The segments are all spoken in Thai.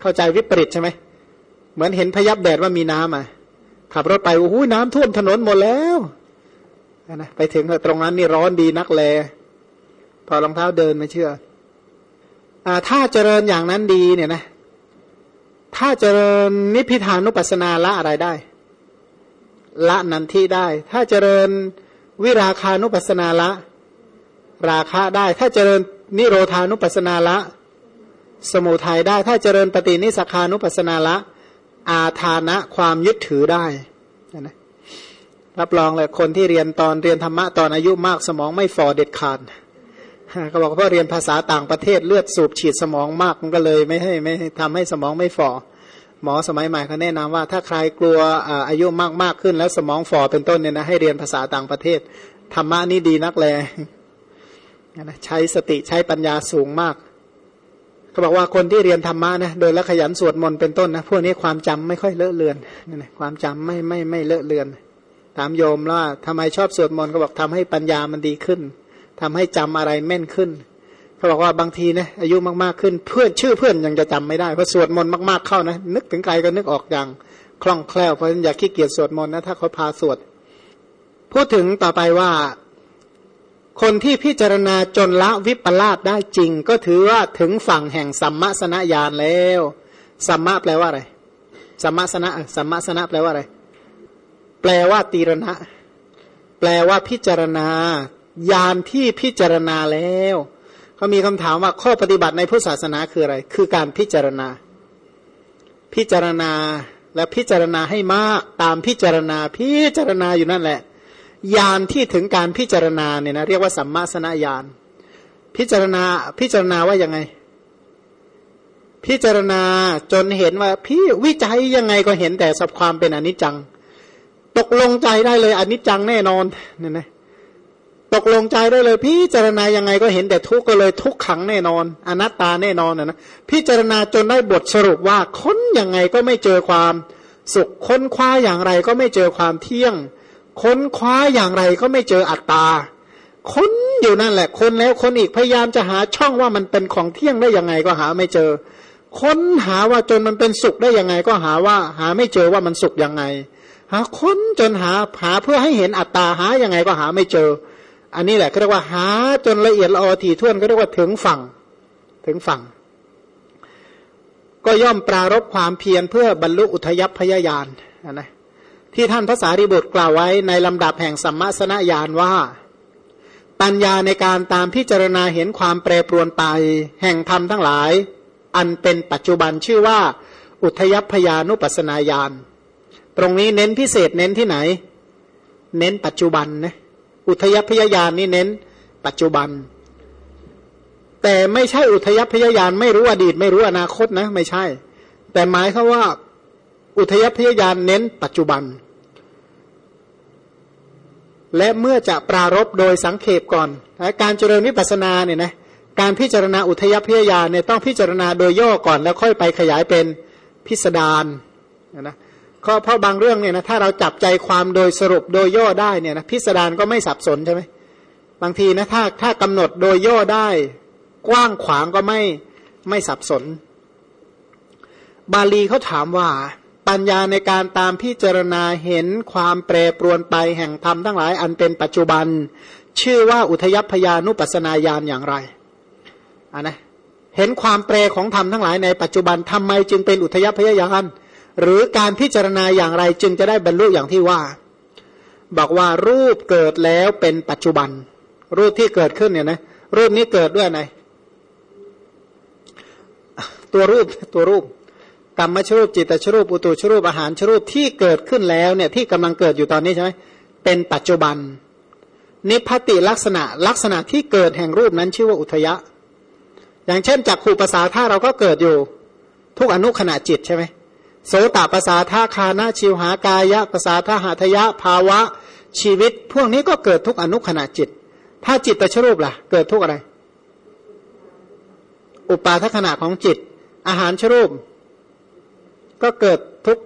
เข้าใจวิปริตใช่ไหมเหมือนเห็นพยับแดดว่ามีน้ำอะขับรถไปโอ้โหน้ำท่วมถนนหมดแล้วนะไปถึงตรงนั้นนี่ร้อนดีนักแล พอรองเท้าเดินไม่เชื่ออ่าถ้าเจริญอย่างนั้นดีเนี่ยนะถ้าเจริญนิพพิทานุปัสสนาละอะไรได้ ละนันทีได้ ถ้าเจริญวิราคานุปัสสนาละ ราคะได้ ถ้าเจริญนิโรธานุปัสสนาละ สมุทัยได้ ถ้าเจริญปฏินิสขานุปัสนาละ อาทานะความยึดถือได้นะรับรองเลยคนที่เรียนตอนเรียนธรรมะตอนอายุมากสมองไม่ฟอเด็ดขาดเขาบอกเพราะเรียนภาษาต่างประเทศเลือดสูบฉีดสมองมากมันก็เลยไม่ให้ไม่ทำให้สมองไม่ฟอหมอสมัยใหม่เขาแนะนำว่า ถ้าใครกลัวอายุมากมากขึ้น แล้วสมองฟอเป็นต้นเนี่ยนะให้เรียนภาษาต่างประเทศธรรมะนี่ดีนักแลใช้สติใช้ปัญญาสูงมาก บอกว่าคนที่เรียนธรรมะนะโดยละขยันสวดมนต์เป็นต้นนะพวกนี้ความจำไม่ค่อยเลอะเลือนนี่นะความจำไม่ไม่ไม่เลอะเลือน ถามโยมว่าทำไมชอบสวดมนต์ก็บอกทำให้ปัญญามันดีขึ้นทำให้จำอะไรแม่นขึ้นเขาบอกว่าบางทีนะอายุมากๆขึ้น เพื่อนชื่อเพื่อนยังจะจำไม่ได้เพราะสวดมนต์มากๆเข้านะ นึกถึงใครก็นึกออกอย่างคล่องแคล่วเพราะฉะนั้นอย่าขี้เกียจสวดมนต์นะถ้าเขาพาสวด พูดถึงต่อไปว่า คนที่พิจารณาจนละวิปลาสได้จริง ก็ถือว่าถึงฝั่งแห่งสัมมาสนญาณแล้วสัมมาแปลว่าอะไรสัมมาสนะสัมมาสนะแปลว่าอะไร แปลว่าตีรณะ แปลว่าพิจารณาญาณที่พิจารณาแล้วเขามีคำถามว่าข้อปฏิบัติในพุทธศาสนาคืออะไร คือการพิจารณา พิจารณาและพิจารณาให้มากตามพิจารณาพิจารณาอยู่นั่นแหละ ญาณที่ถึงการพิจารณาเนี่ยนะเรียกว่าสัมมาสนญาณพิจารณาพิจารณาว่ายังไง พิจารณาจนเห็นว่าพี่วิจัยยังไงก็เห็นแต่สับความเป็นอนิจจัง ตกลงใจได้เลยอนิจจังแน่นอนเนี่ยนะตกลงใจได้เลย พิจารณายังไงก็เห็นแต่ทุกข์ก็เลยทุกขังแน่นอน อนัตตาแน่นอนนะนะพิจารณาจนได้บทสรุปว่าค้นยังไงก็ไม่เจอความสุขค้นคว้าอย่างไรก็ไม่เจอความเที่ยง ค้นคว้าอย่างไรก็ไม่เจออัตตา ค้นอยู่นั่นแหละ คนแล้วคนอีกพยายามจะหาช่องว่ามันเป็นของเที่ยงได้ยังไงก็หาไม่เจอ ค้นหาว่าจนมันเป็นสุขได้ยังไงก็หาว่า หาไม่เจอว่ามันสุขยังไง หาค้นจนหาหาเพื่อให้เห็นอัตตาหายังไงก็หาไม่เจอ อันนี้แหละก็เรียกว่าหาจนละเอียดละออถี่ถ้วนก็เรียกว่าถึงฝั่ง ถึงฝั่ง ก็ย่อมปรารบความเพียรเพื่อบรรลุอุทยพยายานนะ ที่ท่านพระสารีบุตรกล่าวไว้ในลำดับแห่งสัมมาสนญาณว่า ปัญญาในการตามพิจารณาเห็นความแปรปรวนไป แห่งธรรมทั้งหลาย อันเป็นปัจจุบันชื่อว่า อุทยพยานุปัสนาญาณตรงนี้เน้นพิเศษเน้นที่ไหน เน้นปัจจุบันนะอุทยพยาญาณนี่เน้น ปัจจุบัน แต่ไม่ใช่อุทยพยาญาณไม่รู้อดีต ไม่รู้อนาคตนะ ไม่ใช่ แต่หมายคือว่า อุทยพยายานเน้นปัจจุบัน และเมื่อจะปรารบโดยสังเขปก่อน การเจริญวิปัสนาเนี่ยนะการพิจารณาอุทยพยายานเนี่ยต้องพิจารณาโดยย่อก่อน แล้วค่อยไปขยายเป็นพิสดารนะก็เพราะบางเรื่องเนี่ยนะถ้าเราจับใจความโดยสรุปโดยย่อได้เนี่ยนะพิสดารก็ไม่สับสนใช่ไหมบางทีนะถ้าถ้ากำหนดโดยย่อได้ กว้างขวางก็ไม่ไม่สับสน บาลีเขาถามว่า ปัญญาในการตามพิจารณาเห็นความแปรปรวนไปแห่งธรรมทั้งหลายอันเป็นปัจจุบัน ชื่อว่าอุทยพยานุปัสนาญาณอย่างไรอ่านะเห็นความแปรของธรรมทั้งหลายในปัจจุบันทำไมจึงเป็นอุทยพยาญาณหรือการพิจารณาอย่างไรจึงจะได้บรรลุอย่างที่ว่า บอกว่ารูปเกิดแล้วเป็นปัจจุบัน รูปที่เกิดขึ้นเนี่ยนะรูปนี้เกิดด้วยอะไรตัวรูปตัวรูป กรรมชรูปจิตชรูปอุตุชรูปอาหารชรูปที่เกิดขึ้นแล้วเนี่ยที่กำลังเกิดอยู่ตอนนี้ใช่ไหมเป็นปัจจุบัน นิพพติลักษณะลักษณะที่เกิดแห่งรูปนั้นชื่อว่าอุทยะ อย่างเช่นจากขู่ภาษาท่าเราก็เกิดอยู่ ทุกอนุขณะจิตใช่ไหมโสตภาษาท่าคานะชิวหากายะภาษาท่าหาทยะภาวะชีวิต พวกนี้ก็เกิดทุกอนุขณะจิต ถ้าจิตตชรูปล่ะ เกิดทุกอะไร อุปาทขณะของจิต อาหารชรูป ก็เกิดทุก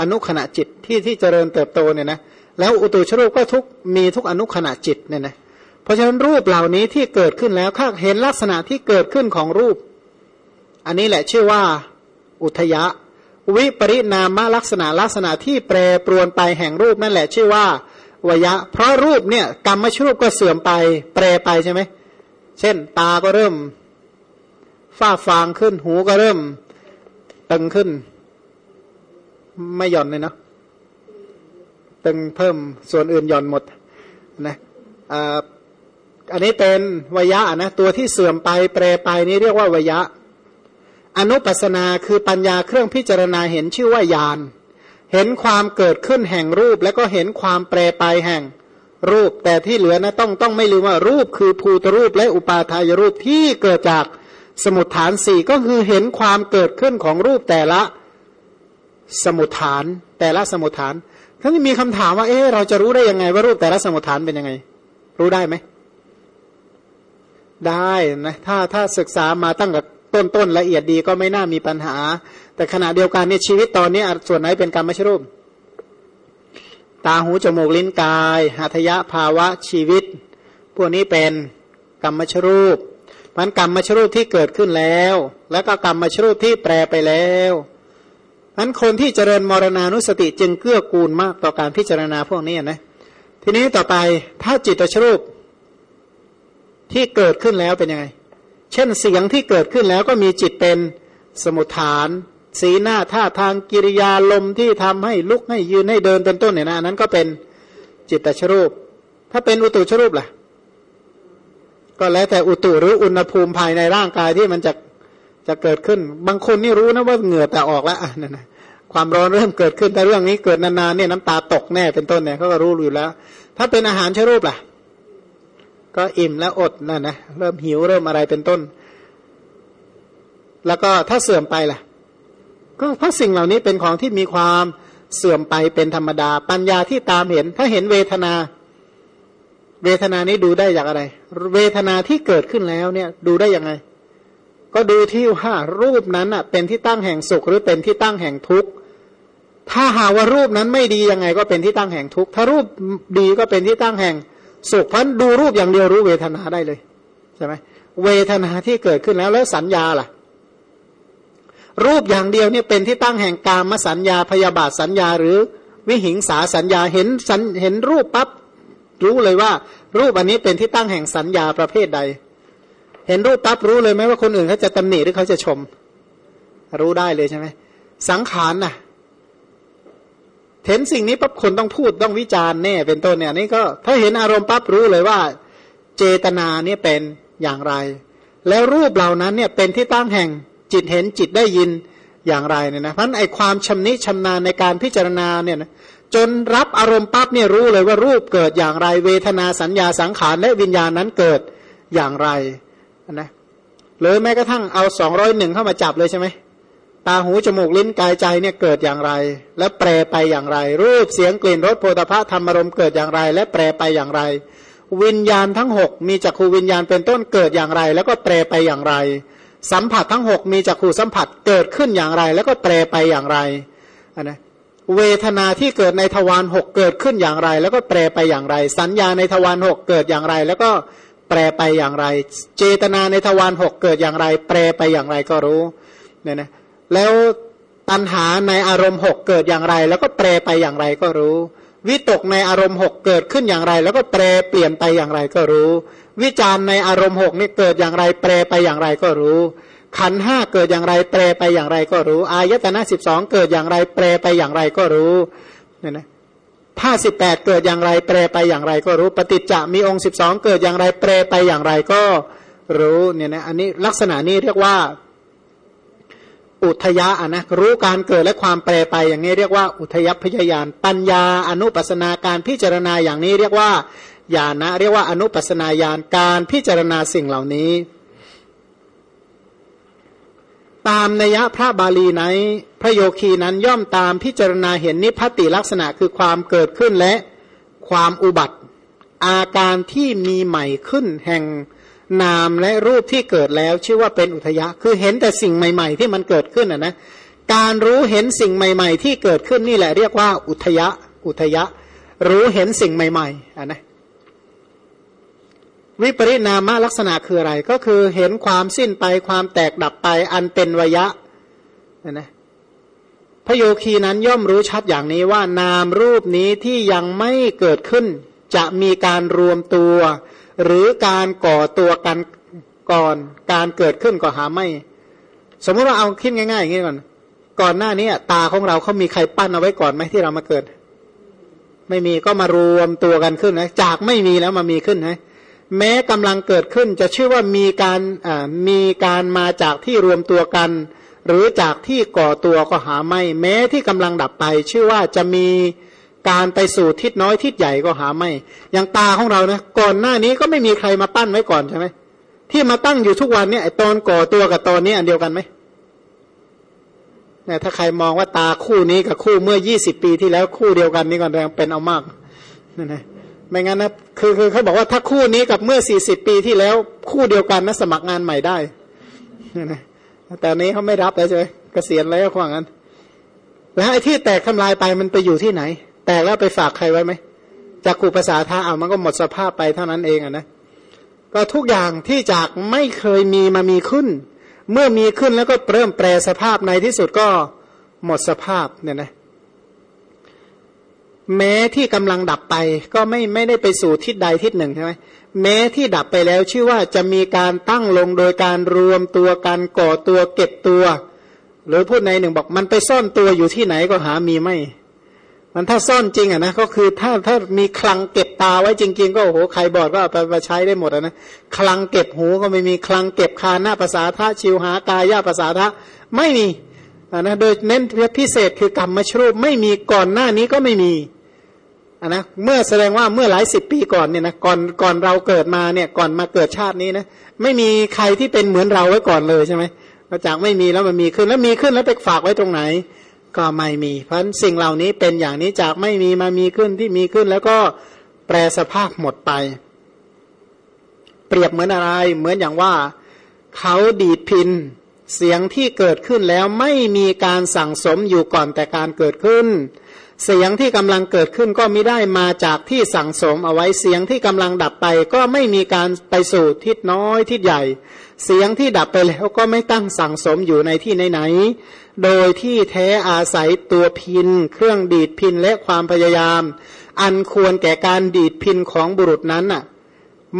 อนุขณะจิตที่ที่เจริญเติบโตเนี่ยนะแล้วอุตุชรูปก็ทุกมีทุกอนุขณะจิตเนี่ยนะเพราะฉะนั้นรูปเหล่านี้ที่เกิดขึ้นแล้วถ้าเห็นลักษณะที่เกิดขึ้นของรูป อันนี้แหละชื่อว่าอุทยะ วิปริณามลักษณะลักษณะที่แปรปรวนไปแห่งรูปนั่นแหละชื่อว่าวยะ เพราะรูปเนี่ยกรรมชรูปก็เสื่อมไป แปรไปใช่ไหมเช่น ตาก็เริ่ม ฝ้าฟางขึ้นหูก็เริ่มตึงขึ้น ไม่หย่อนเลยเนาะตึงเพิ่มส่วนอื่นหย่อนหมดนะอันนี้เป็นวยะนะตัวที่เสื่อมไปแปรไปนี้เรียกว่าวยะ อนุปัสนาคือปัญญาเครื่องพิจารณาเห็นชื่อว่ายาน เห็นความเกิดขึ้นแห่งรูป แล้วก็เห็นความแปรไปแห่งรูป แต่ที่เหลือนะต้องต้องไม่ลืมว่ารูปคือภูตรูปและอุปาทายรูปที่เกิดจากสมุทฐานสี่ก็คือเห็นความเกิดขึ้นของรูปแต่ละ สมุทฐาน แต่ละสมุทฐานถ้านมีคำถามว่า เอ๊เราจะรู้ได้ยังไง ว่ารูปแต่ละสมุทฐานเป็นยังไง รู้ได้ไหม ได้นะถ้าถ้าศึกษามาตั้งแต่ต้นต้นละเอียดดีก็ไม่น่ามีปัญหา แต่ขณะเดียวกันเนี่ยชีวิตตอนนี้ส่วนไหนเป็นกรรมชรูป ตาหูจมูกลิ้นกายหัตยะภาวะชีวิต พวกนี้เป็นกรรมชรูปมันกรรมมชรูปที่เกิดขึ้นแล้ว แล้วก็กรรมมชรูปที่แปรไปแล้ว นั้นคนที่เจริญมรณานุสติจึงเกื้อกูลมากต่อการพิจารณาพวกนี้นะทีนี้ต่อไปถ้าจิตชรูปที่เกิดขึ้นแล้วเป็นยังไง เช่นเสียงที่เกิดขึ้นแล้วก็มีจิตเป็นสมุทฐาน สีหน้าท่าทางกิริยาลมที่ทำให้ลุกให้ยืนให้เดินเป็นต้นเนี่ยนะนั้นก็เป็นจิตตชรูป ถ้าเป็นอุตุชรูปล่ะ ก็แล้วแต่อุตุหรืออุณหภูมิภายในร่างกายที่มันจะ จะเกิดขึ้น บางคนนี่รู้นะว่าเหงื่อแต่ออกแล้วนั่นนะความร้อนเริ่มเกิดขึ้นแต่เรื่องนี้เกิดนานๆเนี่ยน้ำตาตกแน่เป็นต้นเนี่ยเขาก็รู้อยู่แล้ว ถ้าเป็นอาหารชรูปล่ะ ก็อิ่มแล้วอดนั่นนะเริ่มหิวเริ่มอะไรเป็นต้น แล้วก็ถ้าเสื่อมไปล่ะ ก็เพราะสิ่งเหล่านี้เป็นของที่มีความเสื่อมไปเป็นธรรมดา ปัญญาที่ตามเห็น ถ้าเห็นเวทนา เวทนานี้ดูได้จากอะไร เวทนาที่เกิดขึ้นแล้วเนี่ย ดูได้ยังไง ก็ดูที่ว่ารูปนั้นอะเป็นที่ตั้งแห่งสุขหรือเป็นที่ตั้งแห่งทุกข์ถ้าหาว่ารูปนั้นไม่ดียังไงก็เป็นที่ตั้งแห่งทุกข์ถ้ารูปดีก็เป็นที่ตั้งแห่งสุขเพราะดูรูปอย่างเดียวรู้เวทนาได้เลยใช่ไหมเวทนาที่เกิดขึ้นแล้วแล้วสัญญาล่ะ รูปอย่างเดียวเนี่ยเป็นที่ตั้งแห่งกามสัญญาพยาบาทสัญญาหรือวิหิงสาสัญญาเห็นสัญเห็นรูปปั๊บรู้เลยว่า รูปอันนี้เป็นที่ตั้งแห่งสัญญาประเภทใด เห็นรูปปั๊บรู้เลยไหมว่าคนอื่นเขาจะตำหนิหรือเขาจะชม รู้ได้เลยใช่ไหมสังขารน่ะ เห็นสิ่งนี้ปั๊บคนต้องพูดต้องวิจารณ์แน่เป็นต้นเนี่ยนี่ก็ถ้าเห็นอารมณ์ปั๊บรู้เลยว่า เจตนาเนี่ยเป็นอย่างไร แล้วรูปเหล่านั้นเนี่ยเป็นที่ตั้งแห่งจิตเห็นจิตได้ยินอย่างไรเนี่ยนะเพราะไอความชำนิชำนาญในการพิจารณาเนี่ยนะจนรับอารมณ์ปั๊บเนี่ยรู้เลยว่ารูปเกิดอย่างไร เวทนาสัญญาสังขารและวิญญาณนั้นเกิดอย่างไร นะหรือแม้กระทั่งเอาสองร้อยหนึ่งเข้ามาจับเลยใช่ไหมตาหูจมูกลิ้นกายใจเนี่ยเกิดอย่างไร และแปรไปอย่างไร รูปเสียงกลิ่นรสโพธภะธรรมารมเกิดอย่างไร และแปรไปอย่างไร วิญญาณทั้งหกมีจักขูวิญญาณเป็นต้นเกิดอย่างไร แล้วก็แปรไปอย่างไร สัมผัสทั้งหกมีจักขูสัมผัสเกิดขึ้นอย่างไร แล้วก็แปรไปอย่างไรนะเวทนาที่เกิดในทวารหกเกิดขึ้นอย่างไร แล้วก็แปรไปอย่างไร สัญญาในทวารหกเกิดอย่างไร แล้วก็ รไปอย่างไร เจตนาในทวารหกเกิดอย่างไร แปรไปอย่างไรก็รู้เนี่ยนะแล้วตัณหาในอารมณ์หกเกิดอย่างไร แล้วก็แปรไปอย่างไรก็รู้ วิตกในอารมณ์หกเกิดขึ้นอย่างไร แล้วก็แปรเปลี่ยนไปอย่างไรก็รู้ วิจารในอารมณ์หกนี่เกิดอย่างไร แปรไปอย่างไรก็รู้ ขันห้าเกิดอย่างไร แปรไปอย่างไรก็รู้ อายตนะสิบสองเกิดอย่างไร แปรไปอย่างไรก็รู้เนี่ยนะ ถ้าสิบแปดเกิดอย่างไร แปรไปอย่างไรก็รู้ ปฏิจจะมีองค์สิบสองเกิดอย่างไร แปรไปอย่างไรก็รู้เนี่ยนะอันนี้ลักษณะนี้เรียกว่า อุทยะนะรู้การเกิดและความแปรไปอย่างนี้เรียกว่า อุทยพยายานปัญญาอนุปัสนาการพิจารณาอย่างนี้เรียกว่าญาณนะเรียกว่าอนุปัสนาญาณการพิจารณาสิ่งเหล่านี้ ตามนัยพระบาลีไหน พระโยคีนั้นย่อมตามพิจารณาเห็นนิพพติลักษณะคือความเกิดขึ้นและความอุบัติ อาการที่มีใหม่ขึ้นแห่งนามและรูปที่เกิดแล้วชื่อว่าเป็นอุทยะ คือเห็นแต่สิ่งใหม่ๆ ที่มันเกิดขึ้นอะนะการรู้เห็นสิ่งใหม่ ๆ ที่เกิดขึ้นนี่แหละเรียกว่าอุทยะอุทยะ รู้เห็นสิ่งใหม่ๆอะนะ วิปริณามลักษณะคืออะไร ก็คือเห็นความสิ้นไปความแตกดับไปอันเป็นวยะนะพระโยคีนั้นย่อมรู้ชัดอย่างนี้ว่านามรูปนี้ที่ยังไม่เกิดขึ้น จะมีการรวมตัว หรือการก่อตัวกันก่อนการเกิดขึ้นก็หาไม่ สมมติว่าเอาคิดง่ายๆอย่างนี้ก่อน ก่อนหน้านี้ตาของเราเขามีใครปั้นเอาไว้ก่อนไหมที่เรามาเกิด ไม่มีก็มารวมตัวกันขึ้นนะจากไม่มีแล้วมามีขึ้นนะ แม้กำลังเกิดขึ้นจะชื่อว่ามีการมีการมาจากที่รวมตัวกัน หรือจากที่ก่อตัวก็หาไม่ แม้ที่กำลังดับไป ชื่อว่าจะมีการไปสู่ทิศน้อยทิศใหญ่ก็หาไม่ อย่างตาของเรานะก่อนหน้านี้ก็ไม่มีใครมาปั้นไว้ก่อนใช่ไหมที่มาตั้งอยู่ทุกวันเนี่ยตอนก่อตัวกับตอนนี้อันเดียวกันไหมเนี่ยถ้าใครมองว่าตาคู่นี้กับคู่เมื่อยี่สิบปีที่แล้วคู่เดียวกันนี่ก็ยังเป็นเอามากนั่นนะ ไม่งั้นนะคือคือเขาบอกว่าถ้าคู่นี้กับเมื่อสี่สิบปีที่แล้ว คู่เดียวกันนะสมัครงานใหม่ได้นะแต่นี้เขาไม่รับแล้วใช่ไหมเกษียณแล้วขวางนั้น แล้วไอ้ที่แตกทำลายไปมันไปอยู่ที่ไหน แตกแล้วไปฝากใครไว้ไหมจากคูภาษาท่าเอามันก็หมดสภาพไปเท่านั้นเองอะนะก็ทุกอย่างที่จากไม่เคยมีมามีขึ้น เมื่อมีขึ้นแล้วก็เริ่มแปรสภาพในที่สุดก็หมดสภาพเนี่ยนะ แม้ที่กำลังดับไปก็ไม่ไม่ได้ไปสู่ทิศใดทิศหนึ่งใช่ไหมแม้ที่ดับไปแล้วชื่อว่าจะมีการตั้งลงโดยการรวมตัวการก่อตัวเก็บตัว หรือพูดในหนึ่งบอกมันไปซ่อนตัวอยู่ที่ไหนก็หามีไม่ มันถ้าซ่อนจริงอะนะก็คือถ้าถ้ามีคลังเก็บตาไว้จริง ๆ ก็โอ้โหใครบอดก็ไปไปใช้ได้หมดนะคลังเก็บหูก็ไม่มีคลังเก็บคาหน้าภาษาทะชิวหากายาภาษาทะไม่มีนะโดยเน้นพิเศษคือกรรมมชรูปไม่มีก่อนหน้านี้ก็ไม่มี นนะเมื่อแสดงว่าเมื่อหลายสิบปีก่อนเนี่ยนะก่อนก่อนเราเกิดมาเนี่ยก่อนมาเกิดชาตินี้นะไม่มีใครที่เป็นเหมือนเราไว้ก่อนเลยใช่ไหมมาจากไม่มีแล้วมันมีขึ้นแล้วมีขึ้นแล้วไปฝากไว้ตรงไหน ก็ไม่มี เพราะสิ่งเหล่านี้เป็นอย่างนี้จากไม่มีมามีขึ้นที่มีขึ้นแล้วก็แปรสภาพหมดไป เปรียบเหมือนอะไร เหมือนอย่างว่าเขาดีดพินเสียงที่เกิดขึ้นแล้วไม่มีการสั่งสมอยู่ก่อนแต่การเกิดขึ้น เสียงที่กำลังเกิดขึ้นก็ไม่ได้มาจากที่สั่งสมเอาไว้เสียงที่กำลังดับไป ก็ไม่มีการไปสู่ทิศน้อยทิศใหญ่ เสียงที่ดับไปแล้วก็ไม่ตั้งสั่งสมอยู่ในที่ไหนๆโดยที่แท้อาศัยตัวพิน เครื่องดีดพินและความพยายาม อันควรแก่การดีดพินของบุรุษนั้นน่ะ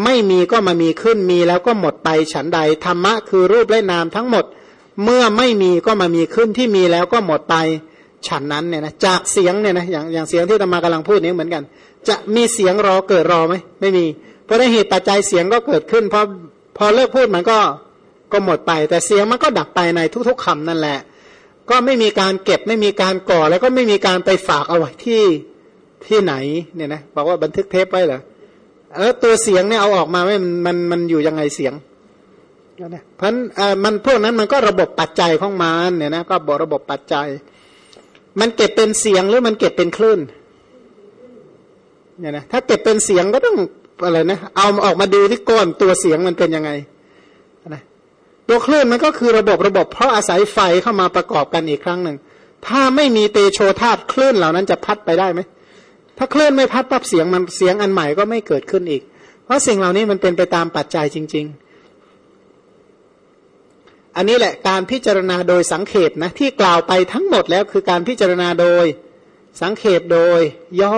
ไม่มีก็มามีขึ้นมีแล้วก็หมดไปฉันใดธรรมะคือรูปและนามทั้งหมด เมื่อไม่มีก็มามีขึ้นที่มีแล้วก็หมดไป ฉันนั้นเนี่ยนะจากเสียงเนี่ยนะอย่างอย่างเสียงที่ธรรมากำลังพูดนี้เหมือนกัน จะมีเสียงรอเกิดรอไหมไม่มี เพราะได้เหตุปัจจัยเสียงก็เกิดขึ้นพอพอเลิกพูดมันก็ก็หมดไป แต่เสียงมันก็ดับไปในทุก ๆคำนั่นแหละ ก็ไม่มีการเก็บไม่มีการก่อแล้วก็ไม่มีการไปฝากเอาไว้ที่ที่ไหนเนี่ยนะบอกว่าบันทึกเทปไว้เหรอแล้วตัวเสียงเนี่ยเอาออกมาไม่มันมันอยู่ยังไงเสียงเพราะมันพวกนั้นมันก็ระบบปัจจัยของมันเนี่ยนะก็บอกระบบปัจจัย มันเก็บเป็นเสียงหรือมันเก็บเป็นคลื่นเนี่ยนะถ้าเก็บเป็นเสียงก็ต้องอะไรนะเอาออกมาดูที่ก้อนตัวเสียงมันเป็นยังไงนะตัวคลื่นมันก็คือระบบระบบเพราะอาศัยไฟเข้ามาประกอบกันอีกครั้งหนึ่งถ้าไม่มีเตโชธาตุคลื่นเหล่านั้นจะพัดไปได้ไหมถ้าคลื่นไม่พัดปั๊บเสียงมันเสียงอันใหม่ก็ไม่เกิดขึ้นอีก เพราะสิ่งเหล่านี้มันเป็นไปตามปัจจัยจริง ๆ อันนี้แหละการพิจารณาโดยสังเขตนะที่กล่าวไปทั้งหมดแล้วคือการพิจารณาโดยสังเขตโดย ย่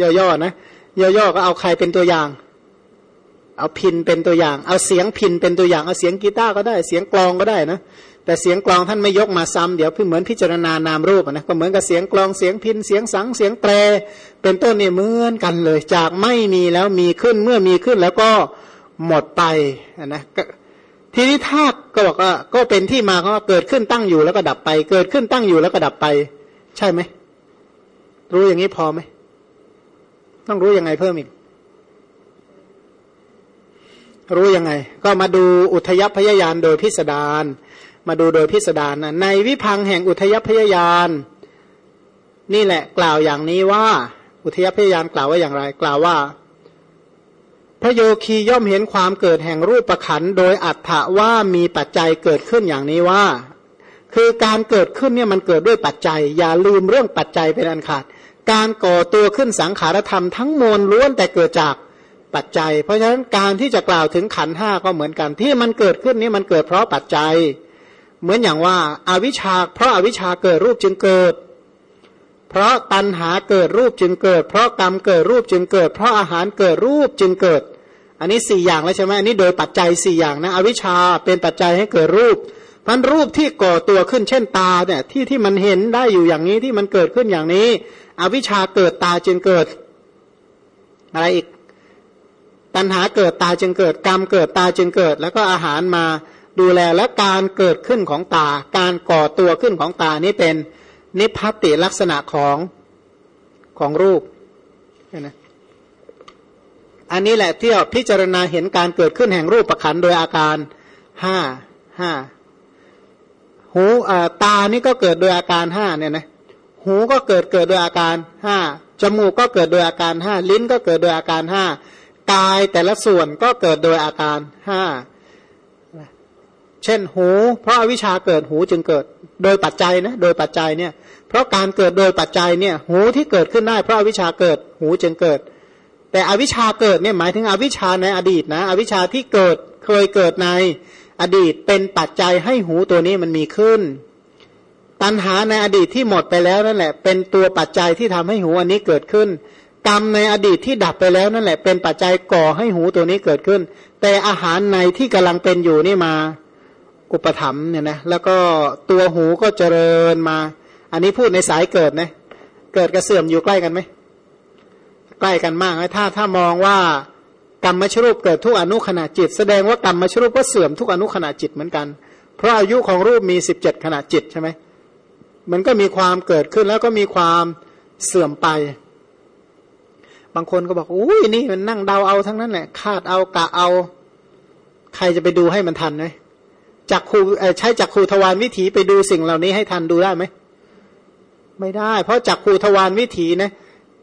อย่อๆนะย่อๆก็เอาใครเป็นตัวอย่าง เอาพินเป็นตัวอย่าง เอาเสียงพินเป็นตัวอย่าง เอาเสียงกีตาร์ก็ได้เสียงกลองก็ได้นะแต่เสียงกลองท่านไม่ยกมาซ้ำเดี๋ยวพี่เหมือนพิจารณานามรูปนะก็เหมือนกับเสียงกลองเสียงพินเสียงสังเสียงแปรเป็นต้นเนี่ยเหมือนกันเลย จากไม่มีแล้วมีขึ้นเมื่อมีขึ้นแล้วก็หมดไปนะ ทีนี้ธาตุก็บอกว่าก็เป็นที่มาเขาเกิดขึ้นตั้งอยู่แล้วก็ดับไป เกิดขึ้นตั้งอยู่แล้วก็ดับไป ใช่ไหม รู้อย่างนี้พอไหม ต้องรู้ยังไงเพิ่มอีก รู้ยังไง ก็มาดูอุทยพยายานโดยพิสดารมาดูโดยพิสดารนะในวิพังแห่งอุทยพยายานนี่แหละ กล่าวอย่างนี้ว่า อุทยพยายานกล่าวว่าอย่างไร กล่าวว่า พระโยคีย่อมเห็นความเกิดแห่งรูปประขันโดยอัตถะว่ามีปัจจัยเกิดขึ้นอย่างนี้ว่า คือการเกิดขึ้นเนี่ยมันเกิดด้วยปัจจัย อย่าลืมเรื่องปัจจัยเป็นอันขาด การก่อตัวขึ้นสังขารธรรมทั้งมวลล้วนแต่เกิดจากปัจจัย เพราะฉะนั้นการที่จะกล่าวถึงขันห้าก็เหมือนกันที่มันเกิดขึ้นนี้มันเกิดเพราะปัจจัย เหมือนอย่างว่าอาวิชชา เพราะอาวิชชาเกิดรูปจึงเกิด เพราะตัณหาเกิดรูปจึงเกิด เพราะกรรมเกิดรูปจึงเกิด เพราะอาหารเกิดรูปจึงเกิด อันนี้สี่อย่างแล้วใช่ไหมอันนี้โดยปัจจัยสี่อย่างนะอวิชชาเป็นปัจจัยให้เกิดรูปพันรูปที่ก่อตัวขึ้นเช่นตาเนี่ยที่ที่มันเห็นได้อยู่อย่างนี้ที่มันเกิดขึ้นอย่างนี้ อวิชชาเกิดตาจึงเกิด อะไรอีก ตัณหาเกิดตาจึงเกิด กรรมเกิดตาจึงเกิด แล้วก็อาหารมาดูแลและการเกิดขึ้นของตา การก่อตัวขึ้นของตานี่เป็นนิพพติลักษณะของของรูปนะ อันนี้แหละที่พิจารณาเห็นการเกิดขึ้นแห่งรูปประคันโดยอาการห้าห้าหูตานี่ก็เกิดโดยอาการห้าเนี่ยนะหูก็เกิดเกิดโดยอาการห้าจมูกก็เกิดโดยอาการห้าลิ้นก็เกิดโดยอาการห้ากายแต่ละส่วนก็เกิดโดยอาการห้าเช่นหู เพราะอวิชาเกิดหูจึงเกิดโดยปัจจัยนะโดยปัจจัยเนี่ย เพราะการเกิดโดยปัจจัยเนี่ย หูที่เกิดขึ้นได้เพราะอวิชาเกิดหูจึงเกิด แต่อวิชชาเกิดเนี่ยหมายถึงอวิชชาในอดีตนะอวิชชาที่เกิดเคยเกิดในอดีตเป็นปัจจัยให้หูตัวนี้มันมีขึ้น ตัณหาในอดีตที่หมดไปแล้วนั่นแหละ เป็นตัวปัจจัยที่ทำให้หูอันนี้เกิดขึ้นกรรมในอดีตที่ดับไปแล้วนั่นแหละ เป็นปัจจัยก่อให้หูตัวนี้เกิดขึ้น แต่อาหารในที่กำลังเป็นอยู่นี่มาอุปถัมภ์เนี่ยนะแล้วก็ตัวหูก็เจริญมา อันนี้พูดในสายเกิดนะเกิดกับเสื่อมอยู่ใกล้กันไหม ใกล้กันมากถ้าถ้ามองว่ากรรมมชรูปเกิดทุกอนุขณะจิต แสดงว่ากรรมมชรูปก็เสื่อมทุกอนุขณะจิตเหมือนกัน เพราะอายุของรูปมีสิบเจ็ดขณะจิตใช่ไหมมันก็มีความเกิดขึ้นแล้วก็มีความเสื่อมไป บางคนก็บอกอุ้ยนี่มันนั่งเดาเอาทั้งนั้นแหละคาดเอากะเอา ใครจะไปดูให้มันทันไหมจักครูใช้จักครูทวารวิถีไปดูสิ่งเหล่านี้ให้ทันดูได้ไหมไม่ได้ เพราะจักครูทวารวิถีนะ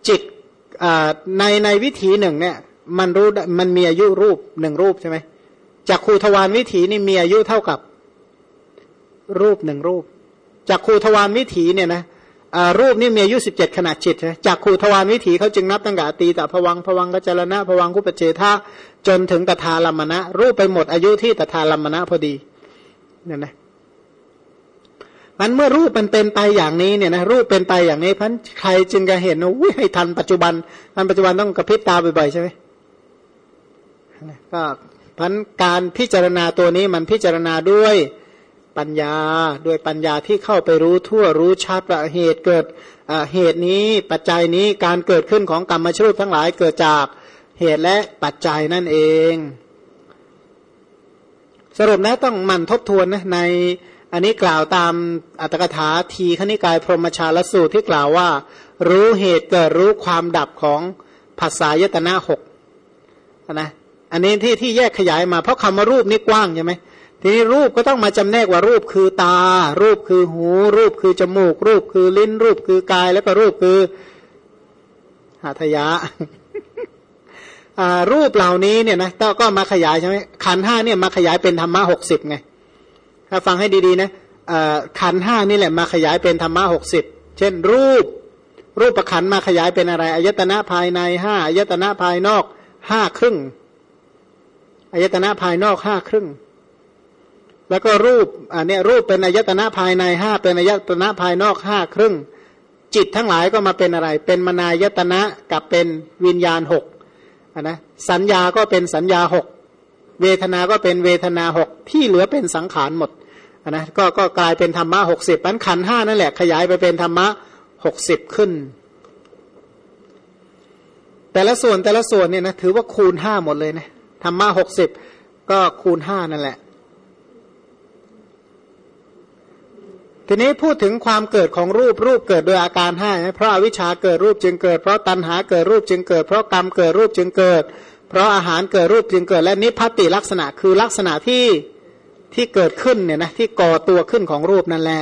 จิต ในในวิถีหนึ่งเนี่ยมันรู้มันมีอายุรูปหนึ่งรูปใช่ไหมจากครูทวารวิถีนี่มีอายุเท่ากับรูปหนึ่งรูป จากครูทวารวิถีเนี่ยนะรูปนี่มีอายุสิบเจ็ดขนาดจิตใช่จากครูทวารวิถีเขาจึงนับตั้งแต่ตีแต่ผวังผวังกัจรณะผวังคุปเจธาจนถึงตถาลัมมณะรูปไปหมดอายุที่ตถาลัมณะพอดีเนี่ยนะ มันเมื่อรูปมันเป็นไปอย่างนี้เนี่ยนะรูปเป็นไปอย่างนี้พันใครจึงจะเห็นว่าให้ทันปัจจุบันทันปัจจุบันต้องกระพริบตาบ่อยๆใช่ไหมก็พันการพิจารณาตัวนี้มันพิจารณาด้วยปัญญาด้วยปัญญาที่เข้าไปรู้ทั่วรู้ชัดว่าเหตุเกิดเหตุนี้ปัจจัยนี้การเกิดขึ้นของกรรมชรูปทั้งหลายเกิดจากเหตุและปัจจัยนั่นเอง สรุปนะต้องมันทบทวนนะใน อันนี้กล่าวตามอัตถกถาทีขณิกายพรหมชาลสูตรที่กล่าวว่า รู้เหตุเกิดรู้ความดับของภาษายตนะหกนะอันนี้ที่ที่แยกขยายมาเพราะคำว่ารูปนี่กว้างใช่ไหมทีนี้รูปก็ต้องมาจำแนกว่ารูปคือตา รูปคือหู รูปคือจมูก รูปคือลิ้น รูปคือกายแล้วก็รูปคือหัตยะรูปเหล่านี้เนี่ยนะก็มาขยายใช่ไหมขันห้าเนี่ยมาขยายเป็นธรรมะหกสิบไง ถ้าฟังให้ดีๆนะขันห้านี่แหละมาขยายเป็นธรรมะหกสิบเช่น รูป รูปประขันมาขยายเป็นอะไรอายตนะภายในห้าอายตนะภายนอกห้าครึ่งอายตนะภายนอกห้าครึ่ง แล้วก็รูปอันนี้รูปเป็นอายตนะภายในห้าเป็นอายตนะภายนอกห้าครึ่ง จิตทั้งหลายก็มาเป็นอะไร เป็นมนายตนะกับเป็นวิญญาณหกนะสัญญาก็เป็นสัญญาหกเวทนาก็เป็นเวทนาหกที่เหลือเป็นสังขารหมด นะก็ก็กลายเป็นธรรมะหกสิบปันขันห้านั่นแหละขยายไปเป็นธรรมะหกสิบขึ้น แต่ละส่วนแต่ละส่วนเนี่ยนะถือว่าคูณห้าหมดเลยนะธรรมะหกสิบก็คูณห้านั่นแหละ ทีนี้พูดถึงความเกิดของรูปรูปเกิดโดยอาการห้าเพราะอาวิชชาเกิดรูปจึงเกิด เพราะตัณหาเกิดรูปจึงเกิด เพราะกรรมเกิดรูปจึงเกิด เพราะอาหารเกิดรูปจึงเกิด และนิพพติลักษณะคือลักษณะที่ ที่เกิดขึ้นเนี่ยนะที่ก่อตัวขึ้นของรูปนั่นแหละ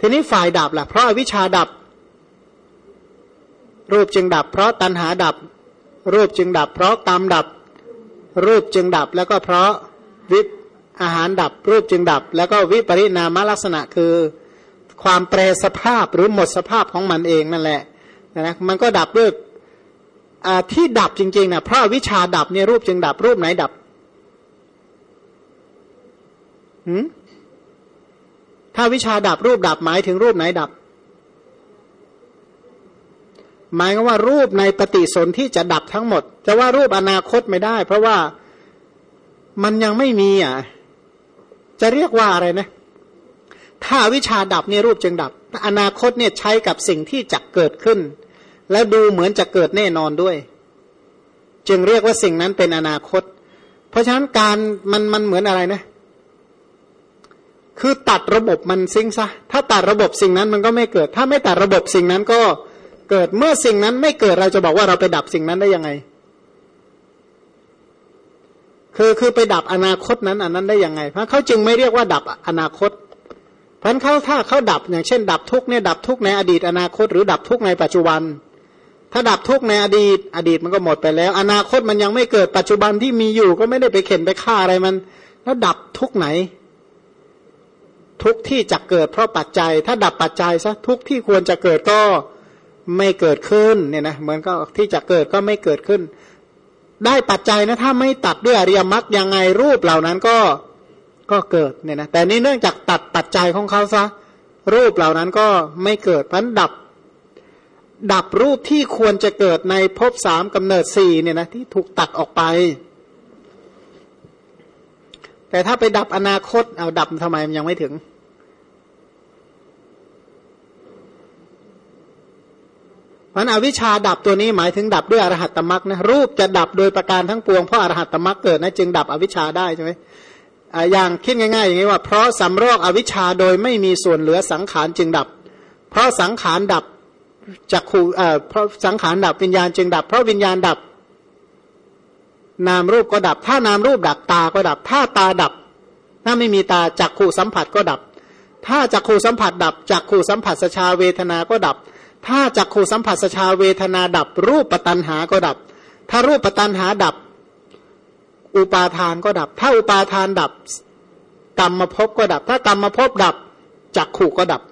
ทีนี้ฝ่ายดับล่ะ เพราะวิชชาดับ รูปจึงดับ เพราะตัณหาดับ รูปจึงดับ เพราะกรรมดับ รูปจึงดับ แล้วก็เพราะวิอาหารดับ รูปจึงดับ แล้วก็วิปริณามลักษณะคือ ความแปรสภาพหรือหมดสภาพของมันเองนั่นแหละนะมันก็ดับด้วยที่ดับจริงๆนะเพราะวิชาดับเนี่ยรูปจึงดับรูปไหนดับ หืถ้าวิชาดับรูปดับหมายถึงรูปไหนดับ หมายก็ว่ารูปในปฏิสนธิจะดับทั้งหมด จะว่ารูปอนาคตไม่ได้ เพราะว่ามันยังไม่มีอะ จะเรียกว่าอะไรนะ ถ้าวิชาดับเนี่ยรูปจึงดับ อนาคตเนี่ยใช้กับสิ่งที่จะเกิดขึ้น และดูเหมือนจะเกิดแน่นอนด้วย จึงเรียกว่าสิ่งนั้นเป็นอนาคต เพราะฉะนั้นการมันมันเหมือนอะไรนะ คือตัดระบบมันซิงซะ ถ้าตัดระบบสิ่งนั้นมันก็ไม่เกิด ถ้าไม่ตัดระบบสิ่งนั้นก็เกิด เมื่อสิ่งนั้นไม่เกิดเราจะบอกว่าเราไปดับสิ่งนั้นได้ยังไง คือคือไปดับอนาคตนั้นอันนั้นได้ยังไง เพราะเขาจึงไม่เรียกว่าดับอนาคต เพราะเขาถ้าเขาดับอย่างเช่น ดับทุกเนี่ยดับทุกในอดีตอนาคต หรือดับทุกในปัจจุบัน ถ้าดับทุกในอดีต อดีตมันก็หมดไปแล้ว อนาคตมันยังไม่เกิดปัจจุบันที่มีอยู่ก็ไม่ได้ไปเข็นไปฆ่าอะไรมัน แล้วดับทุกไหน ทุกที่จะเกิดเพราะปัจจัย ถ้าดับปัจจัยซะทุกที่ควรจะเกิดก็ไม่เกิดขึ้นเนี่ยนะเหมือนก็ที่จะเกิดก็ไม่เกิดขึ้น ได้ปัจจัยนะถ้าไม่ตัดด้วยอริยมรรคยังไงรูปเหล่านั้นก็ก็เกิดเนี่ยนะแต่นี่เนื่องจากตัดปัจจัยของเขาซะรูปเหล่านั้นก็ไม่เกิดพันดับ ดับรูปที่ควรจะเกิดในภพสามกำเนิดสี่เนี่ยนะที่ถูกตัดออกไป แต่ถ้าไปดับอนาคต เอาดับทำไมมันยังไม่ถึง มันอวิชาดับตัวนี้หมายถึงดับด้วยอรหัตตมรักนะรูปจะดับโดยประการทั้งปวงเพราะอรหัตตมรักเกิดนะจึงดับอวิชาได้ใช่ไหมอย่างคิดง่ายๆอย่างนี้ว่า เพราะสำรอกอวิชาโดยไม่มีส่วนเหลือสังขารจึงดับ เพราะสังขารดับจักขูเอ่อเพราะสังขารดับวิญญาณจึงดับ เพราะวิญญาณดับ นามรูปก็ดับ ถ้านามรูปดับตาก็ดับ ถ้าตาดับ ถ้าไม่มีตาจักขูสัมผัสก็ดับ ถ้าจักขูสัมผัสดับจักขูสัมผัสสชาเวทนาก็ดับ ถ้าจักขูสัมผัสสชาเวทนาดับ รูปปัตนหาก็ดับ ถ้ารูปปัตนหาดับ อุปาทานก็ดับ ถ้าอุปาทานดับกรรมมาพบก็ดับ ถ้ากรรมมาพบดับจักขู่ก็ดับ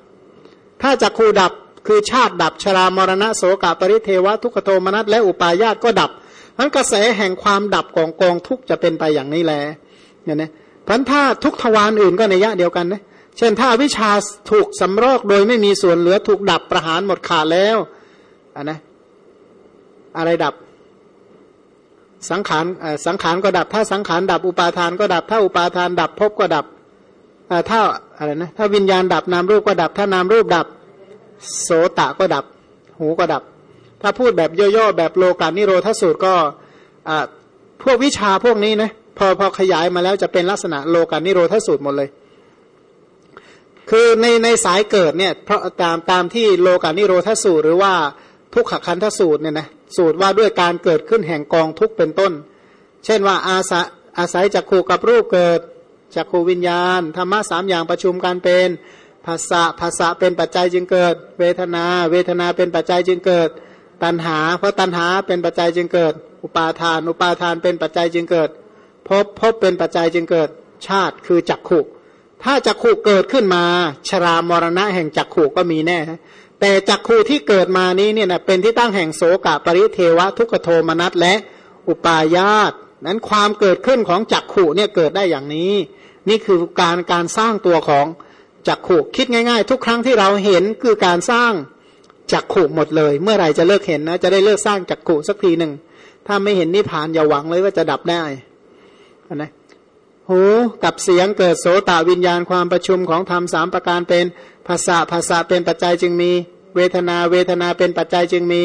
ถ้าจักขู่ดับคือชาติดับชรามรณะโสกาปริเทวะทุกโทมนัสและอุปาญาตก็ดับ นั้นกระแสแห่งความดับของกองทุกจะเป็นไปอย่างนี้แหละเนี่ยนะพันถ้าทุกทวารอื่นก็ในยะเดียวกันนะเช่นถ้าวิชาถูกสำรอกโดยไม่มีส่วนเหลือถูกดับประหารหมดขาดแล้วอันนะอะไรดับสังขารสังขารก็ดับ ถ้าสังขารดับอุปาทานก็ดับ ถ้าอุปาทานดับภพก็ดับถ้าอะไรนะถ้าวิญญาณดับนามรูปก็ดับ ถ้านามรูปดับ โสตะก็ดับ หูก็ดับ ถ้าพูดแบบย่อๆแบบโลกานิโรธสูตรก็พวกวิชาพวกนี้นะพอพอขยายมาแล้วจะเป็นลักษณะโลกานิโรธสูตรหมดเลย คือในในสายเกิดเนี่ยเพราะตามตามที่โลกานิโรธสูตร หรือว่าทุกขคันธสูตรเนี่ยนะสูตรว่าด้วยการเกิดขึ้นแห่งกองทุกเป็นต้น เช่นว่าอาศัยอาศัยจากขู่กับรูปเกิดจากขูวิญญาณธรรมะสามอย่างประชุมกันเป็นภาษาภาษาเป็นปัจจัยจึงเกิด เวทนา เวทนาเป็นปัจจัยจึงเกิด ตัณหา เพราะตัณหาเป็นปัจจัยจึงเกิด อุปาทาน อุปาทานเป็นปัจจัยจึงเกิดพภพบเป็นปัจจัยจึงเกิด ชาติคือจักขุถ้าจักขู่เกิดขึ้นมา ชรามรณะแห่งจักขู่ก็มีแน่ แต่จักขู่ที่เกิดมานี้เนี่ยนะเป็นที่ตั้งแห่งโสกะปริเทวะทุกโทมนัสและอุปาญาตนั้นความเกิดขึ้นของจักขู่เนี่ยเกิดได้อย่างนี้ นี่คือการการสร้างตัวของจักขู่คิดง่าย ๆ ทุกครั้งที่เราเห็นคือการสร้าง จักขู่หมดเลย เมื่อไหร่จะเลิกเห็นนะ จะได้เลิกสร้างจักขู่สักทีหนึ่ง ถ้าไม่เห็นนิพพานอย่าหวังเลยว่าจะดับได้นะหูกับเสียงเกิดโสตวิญญาณความประชุมของธรรมสามประการเป็นภาษาภาษาเป็นปัจจัยจึงมี เวทนาเวทนาเป็นปัจจัยจึงมี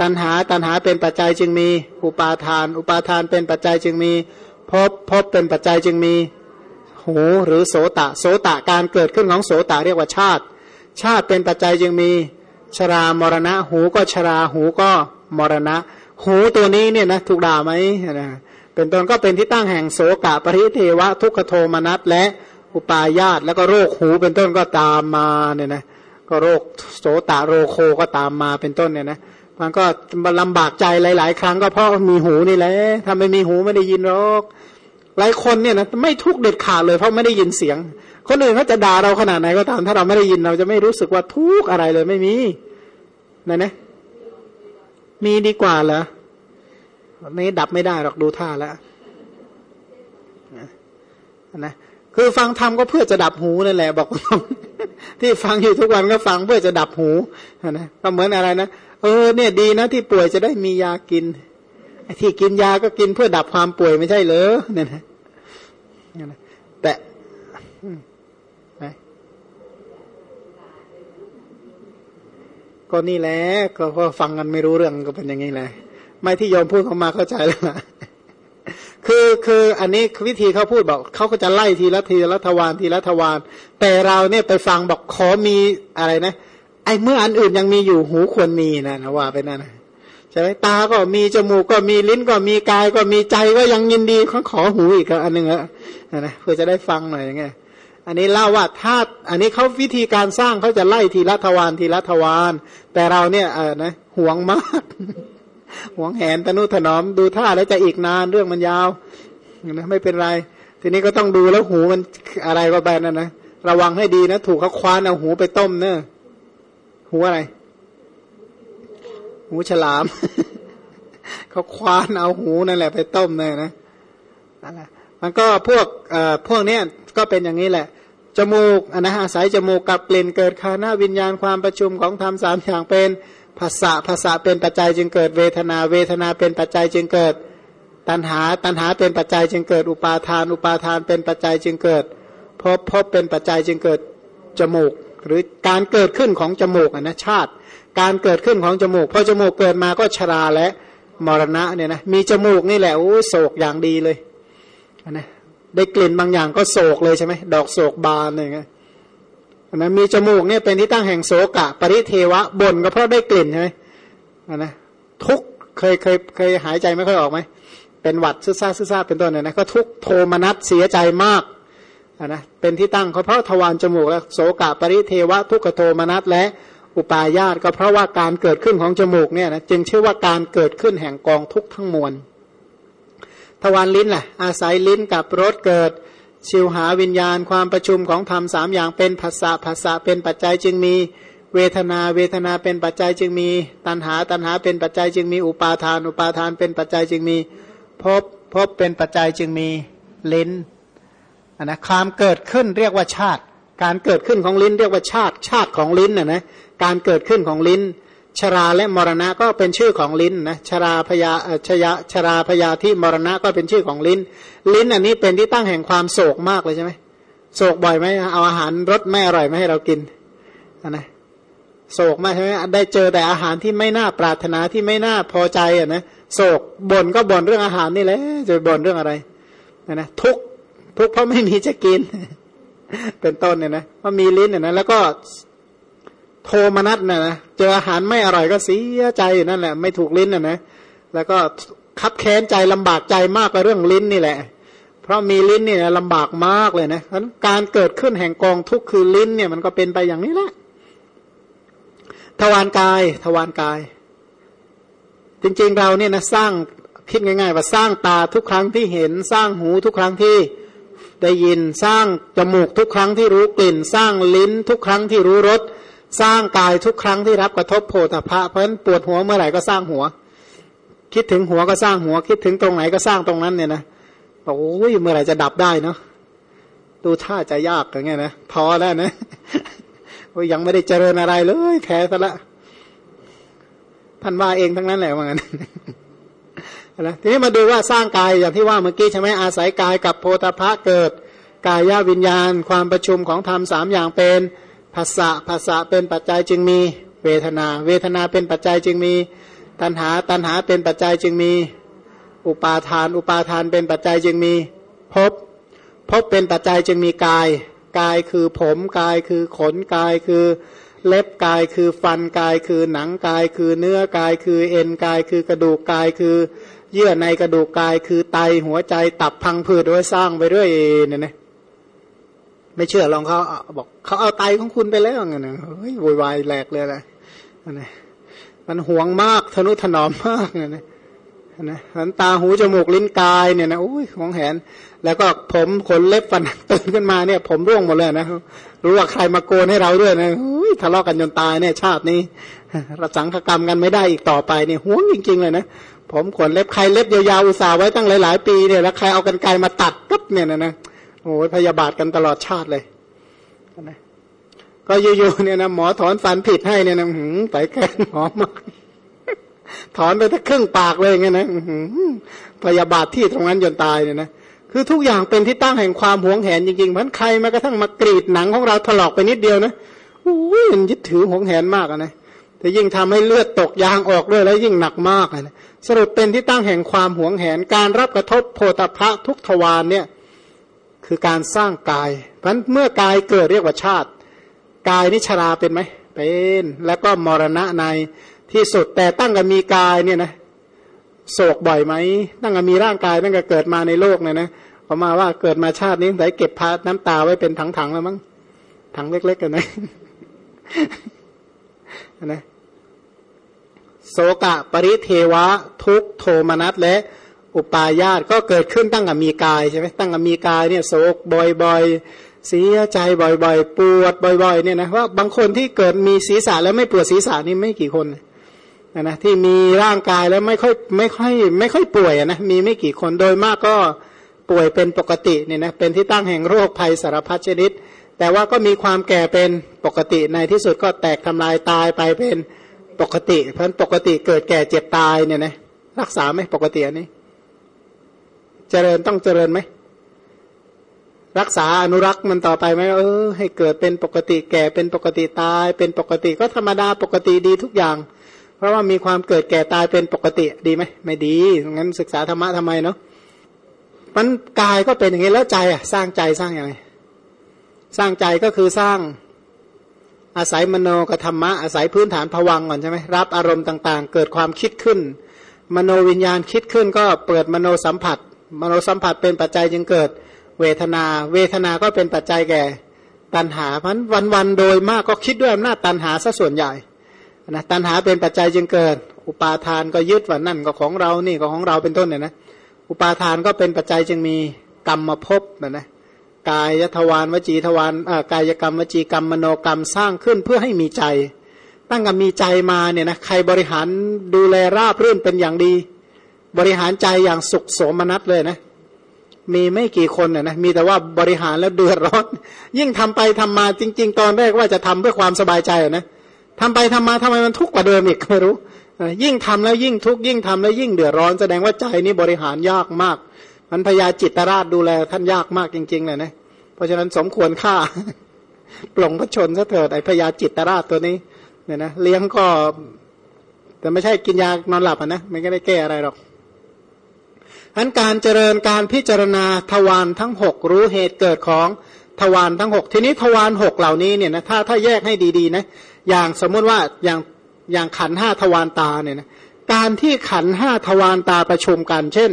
ตัณหาตัณหาเป็นปัจจัยจึงมี อุปาทาน อุปาทานเป็นปัจจัยจึงมีพบพบเป็นปัจจัยจึงมี หูหรือโสตโสตการเกิดขึ้นของโสตเรียกว่าชาติ ชาติเป็นปัจจัยจึงมี ชรามรณะ หูก็ชราหูก็มรณะ หูตัวนี้เนี่ยนะถูกด่าไหมนะเป็นต้นก็เป็นที่ตั้งแห่งโสกะปริเทวะ ทุกขโทมนัสและอุปาญาตแล้วก็โรคหูเป็นต้นก็ตามมาเนี่ยนะก็โรคโสตะโรโคก็ตามมาเป็นต้นเนี่ยนะมันก็ลำบากใจหลาย ๆ ครั้งก็เพราะมีหูนี่แหละถ้าไม่มีหูไม่ได้ยินหรอกหลายคนเนี่ยนะไม่ทุกเด็ดขาดเลยเพราะไม่ได้ยินเสียง คนอื่นเขาจะด่าเราขนาดไหนก็ตาม ถ้าเราไม่ได้ยินเราจะไม่รู้สึกว่าทุกอะไรเลยไม่มี นะนะมีดีกว่าเหรอนี้ดับไม่ได้หรอกดูท่าแล้วนะคือฟังธรรมก็เพื่อจะดับหูนั่นแหละ บอกที่ฟังอยู่ทุกวันก็ฟังเพื่อจะดับหูนะก็เหมือนอะไรนะเออเนี่ยดีนะที่ป่วยจะได้มียากินที่กินยาก็กินเพื่อดับความป่วยไม่ใช่เหรอเนี่ยนะแต่ ก็นี่แหละก็ฟังกันไม่รู้เรื่องก็เป็นอย่างนี้แหละไม่ที่ยอมพูดเข้ามาเข้าใจแล้วนะคือคืออันนี้วิธีเขาพูดบอกเขาก็จะไล่ทีละทีละทวารทีละทวารแต่เราเนี่ยไปฟังบอกขอมีอะไรนะ ไอ้เมื่ออันอื่นยังมีอยู่หูควรมีนะนะว่าไปนั่นนะใช่ไหมตาก็มีจมูกก็มีลิ้นก็มีกายก็มีใจก็ยังยินดีเขาขอหูอีกอันหนึ่งอะนะเพื่อจะได้ฟังหน่อยอย่างเงี้ย อันนี้เล่าว่าถ้าอันนี้เขาวิธีการสร้างเขาจะไล่ทีละทวารทีละทวารแต่เราเนี่ยเออนะห่วงมากห่วงแหนตนุถนอมดูท่าแล้วจะอีกนานเรื่องมันยาวนะไม่เป็นไร ทีนี้ก็ต้องดูแล้วหูมันอะไรก็แบบนั้นนะระวังให้ดีนะถูกเขาคว้านเอาหูไปต้มเนอะหูอะไร หูฉลามเขาคว้านเอาหูนั่นแหละไปต้มเลยนะนั่นแหละมันก็พวกเอ่อพวกเนี้ยก็เป็นอย่างนี้แหละ จมูกอนะอาศัยจมูกกับกลิ่นเกิดคานาวิญญาณความประชุมของธรรมสามอย่างเป็นภาษาภาษาเป็นปัจจัยจึงเกิดเวทนา เวทนาเป็นปัจจัยจึงเกิด ตัณหาตัณหาเป็นปัจจัยจึงเกิดอุปาทาน อุปาทานเป็นปัจจัยจึงเกิดพบพบเป็นปัจจัยจึงเกิดจมูก หรือการเกิดขึ้นของจมูกอนะชาติ การเกิดขึ้นของจมูกพอจมูกเกิดมาก็ชราและมรณะเนี่ยนะมีจมูกนี่แหละโอ้โศกอย่างดีเลยนะ ได้กลิ่นบางอย่างก็โศกเลยใช่ไหมดอกโศกบานอะไรเงี้ยนะมีจมูกเนี่ยเป็นที่ตั้งแห่งโสกะ ปริเทวะบ่นก็เพราะได้กลิ่นใช่ไหมนะทุกเคยเคยเคยหายใจไม่ค่อยออกไหมเป็นหวัดซึซ่าซึซ่าเป็นต้นเนี่ยนะก็ทุกโทมนัสเสียใจมากนะเป็นที่ตั้งเพราะทวารจมูกและโสกะปริเทวะทุกขโทมนัสและอุปาญาตก็เพราะว่าการเกิดขึ้นของจมูกเนี่ยนะจึงชื่อว่าการเกิดขึ้นแห่งกองทุกทั้งมวล ทวารลิ้นแหละอาศัยลิ้นกับรสเกิด ชิวหาวิญญาณความประชุมของธรรมสามอย่างเป็นภาษาภาษาเป็นปัจจัยจึงมีเวทนาเวทนาเป็นปัจจัยจึงมี ตัณหาตัณหาเป็นปัจจัยจึงมีอุปาทาน อุปาทานเป็นปัจจัยจึงมีพบพบเป็นปัจจัยจึงมีลิ้นนะความเกิดขึ้นเรียกว่าชาติ การเกิดขึ้นของลิ้นเรียกว่าชาติชาติของลิ้นนะนะการเกิดขึ้นของลิ้น ชราและมรณะก็เป็นชื่อของลิ้นนะชราพยาชยะชราพยาที่มรณะก็เป็นชื่อของลิ้น ลิ้นอันนี้เป็นที่ตั้งแห่งความโศกมากเลยใช่ไหมโศกบ่อยไหมเอาอาหารรสไม่อร่อยมาให้เรากินนะโศกมากใช่ไหมได้เจอแต่อาหารที่ไม่น่าปรารถนาที่ไม่น่าพอใจอะนะโศกบ่นก็บ่นเรื่องอาหารนี่แหละจะบ่นเรื่องอะไรนะนะทุกทุกเพราะไม่มีจะกิน เป็นต้นเนี่ยนะว่ามีลิ้นเนี่ยนะแล้วก็ โทมนัสเนี่ยนะเจออาหารไม่อร่อยก็เสียใจนั่นแหละ ไม่ถูกลิ้นน่ะนะแล้วก็คับแค้นใจลำบากใจมากกับเรื่องลิ้นนี่แหละ เพราะมีลิ้นเนี่ยลำบากมากเลยนะเพราะการเกิดขึ้นแห่งกองทุกข์คือลิ้นเนี่ยมันก็เป็นไปอย่างนี้แหละทวารกายทวารกาย จริงๆเราเนี่ยนะสร้างคิดง่าย ๆ ว่าสร้างตาทุกครั้งที่เห็นสร้างหูทุกครั้งที่ได้ยินสร้างจมูกทุกครั้งที่รู้กลิ่น สร้างลิ้นทุกครั้งที่รู้รส สร้างกายทุกครั้งที่รับกระทบโพธพะเพราะฉะนั้นปวดหัวเมื่อไหร่ก็สร้างหัว คิดถึงหัวก็สร้างหัว คิดถึงตรงไหนก็สร้างตรงนั้นเนี่ยนะบอกโอ้ยเมื่อไหร่จะดับได้เนาะดูท่าจะยากอย่างเงี้ยนะพอแล้วนะยังไม่ได้เจริญอะไรเลยแท้ซะละท่านว่าเองทั้งนั้นแหละว่างั้นนะทีนี้มาดูว่าสร้างกายอย่างที่ว่าเมื่อกี้ใช่ไหมอาศัยกายกับโพธพะเกิด กายญาวิญญาณ ความประชุมของธรรมสามอย่างเป็น ภาษะภาษะเป็นปัจจัยจึงมีเวทนา เวทนาเป็นปัจจัยจึงมี ตัณหาตัณหาเป็นปัจจัยจึงมี อุปาทาน อุปาทานเป็นปัจจัยจึงมีภพภพเป็นปัจจัยจึงมีกาย กายคือผมกายคือขนกายคือเล็บกายคือฟันกายคือหนังกายคือเนื้อกายคือเอ็นกายคือกระดูกกายคือ เยื่อในกระดูกกายคือไตหัวใจตับพังผืดไว้สร้างไปเรื่อยเนี่ยนะ ไม่เชื่อลองเขาบอกเขาเอาไตของคุณไปแล้วไงนะเฮ้ยวุ่นวายแหลกเลยนะนะมันห่วงมากทนุถนอมมากเนี่ยนะนะหันตาหูจมูกลิ้นกายเนี่ยนะโอ้ยของแหน แล้วก็ผมขนเล็บฟันตื่นขึ้นมาเนี่ย ผมร่วงหมดเลยนะรู้ว่าใครมาโกนให้เราด้วยนะทะเลาะกันจนตายเนี่ย ชาตินี้ระสังขกรรมกันไม่ได้อีกต่อไปเนี่ยห่วงจริง ๆ เลยนะผมขนเล็บใครเล็บยาวๆอุตส่าห์ไว้ตั้งหลายๆปีเนี่ยแล้วใครเอากันไกลมาตัดปุ๊บเนี่ยนะนะ โอ้ยพยาบาทกันตลอดชาติเลยนะก็อยู่ๆเนี่ยนะหมอถอนฟันผิดให้เนี่ยนะหืมไปแกนหมอมากถอนไปทั้งครึ่งปากเลยไงนะพยาบาทที่ตรงนั้นจนตายเนี่ยนะคือทุกอย่างเป็นที่ตั้งแห่งความหวงแหนจริงๆเพราะใครแม้กระทั่งมากรีดหนังของเราถลอกไปนิดเดียวนะอุ้ยมันยึดถือหวงแหนมากนะแต่ยิ่งทำให้เลือดตกยางออกด้วยแล้วยิ่งหนักมากนะสรุปเป็นที่ตั้งแห่งความหวงแหนการรับกระทบโพธพระทุกทวารเนี่ย คือการสร้างกายเพราะเมื่อกายเกิดเรียกว่าชาติ กายนิชราเป็นไหมเป็นแล้วก็มรณะในที่สุดแต่ตั้งกับมีกายเนี่ยนะโศกบ่อยไหมตั้งกับมีร่างกายตั้งแต่เกิดมาในโลกเนี่ยนะพอมาว่าเกิดมาชาตินี้ไหนเก็บพาน้ำตาไว้เป็นถังๆแล้วมั้งถังเล็กๆกันนะนะโสกะปริเทวะ ทุกโทมนัสและ อุปาญาตก็เกิดขึ้นตั้งกับมีกายใช่ไหมตั้งกับมีกายเนี่ยโศกบ่อยๆ เสียใจบ่อยๆ ปวดบ่อยๆเนี่ยนะว่าบางคนที่เกิดมีศีรษะแล้วไม่ปวดศีรษะนี่ไม่กี่คนนะนะที่มีร่างกายแล้วไม่ค่อยไม่ค่อยไม่ค่อยป่วยนะมีไม่กี่คนโดยมากก็ป่วยเป็นปกติเนี่ยนะเป็นที่ตั้งแห่งโรคภัยสารพัดชนิด แต่ว่าก็มีความแก่เป็นปกติในที่สุดก็แตกทำลายตายไปเป็นปกติ เพราะปกติเกิดแก่เจ็บตายเนี่ยนะรักษาไหมปกติอันนี้ เจริญต้องเจริญไหมรักษาอนุรักษ์มันต่อไปไหมเออ ให้เกิดเป็นปกติแก่เป็นปกติตาย เป็นปกติก็ธรรมดาปกติดีทุกอย่าง เพราะว่ามีความเกิดแก่ตายเป็นปกติดีไหมไม่ดีงั้นศึกษาธรรมะทำไมเนาะมันกายก็เป็นอย่างนี้แล้วใจอะ สร้างใจสร้างย่างไรสร้างใจก็คือสร้างอาศัยมโนกับธรรมะอาศัยพื้นฐานผวังก่อนใช่ไหมรับอารมณ์ต่าง ๆ เกิดความคิดขึ้น มโนวิญญาณคิดขึ้นก็เปิดมโนสัมผัส มโนสัมผัสเป็นปัจจัยจึงเกิด เวทนา เวทนาก็เป็นปัจจัยแก่ตัณหาพันวันวันโดยมากก็คิดด้วยอำนาจตัณหาซะส่วนใหญ่นะตัณหาเป็นปัจจัยจึงเกิด อุปาทานก็ยึดว่านั่นก็ของเรานี่ก็ของเราเป็นต้นเนี่ยนะอุปาทานก็เป็นปัจจัยจึงมีกรรมมาพบนะนะกายทวารวจีทวารกายกรรมวจีกรรมมโนกรรมสร้างขึ้นเพื่อให้มีใจ ตั้งกับมีใจมาเนี่ยนะใครบริหารดูแลราบรื่นเป็นอย่างดี บริหารใจอย่างสุขโสมนัสเลยนะ มีไม่กี่คนนะนะมีแต่ว่าบริหารแล้วเดือดร้อน ยิ่งทำไปทำมาจริง ๆ ตอนแรกว่าจะทำเพื่อความสบายใจนะทำไปทำมาทำไมมันทุกข์กว่าเดิมอีกไม่รู้ยิ่งทำแล้วยิ่งทุกข์ยิ่งทำแล้วยิ่งเดือดร้อนแสดงว่าใจนี้บริหารยากมาก มันพยาจิตราชดูแลท่านยากมากจริงๆเลยนะเพราะฉะนั้นสมควรฆ่าปลงพระชนซะเถิดไอพยาจิตราชตัวนี้เนี่ยนะเลี้ยงก็ แต่ไม่ใช่กินยานอนหลับอะนะไม่ได้แก้อะไรหรอก อันการเจริญการพิจารณาทวารทั้งหกรู้เหตุเกิดของทวารทั้งหกทีนี้ทวารหกเหล่านี้เนี่ยนะถ้าถ้าแยกให้ดีๆนะอย่างสมมุติว่าอย่างอย่างขันห้าทวารตาเนี่ยนะการที่ขันห้าทวารตาประชุมกัน เช่น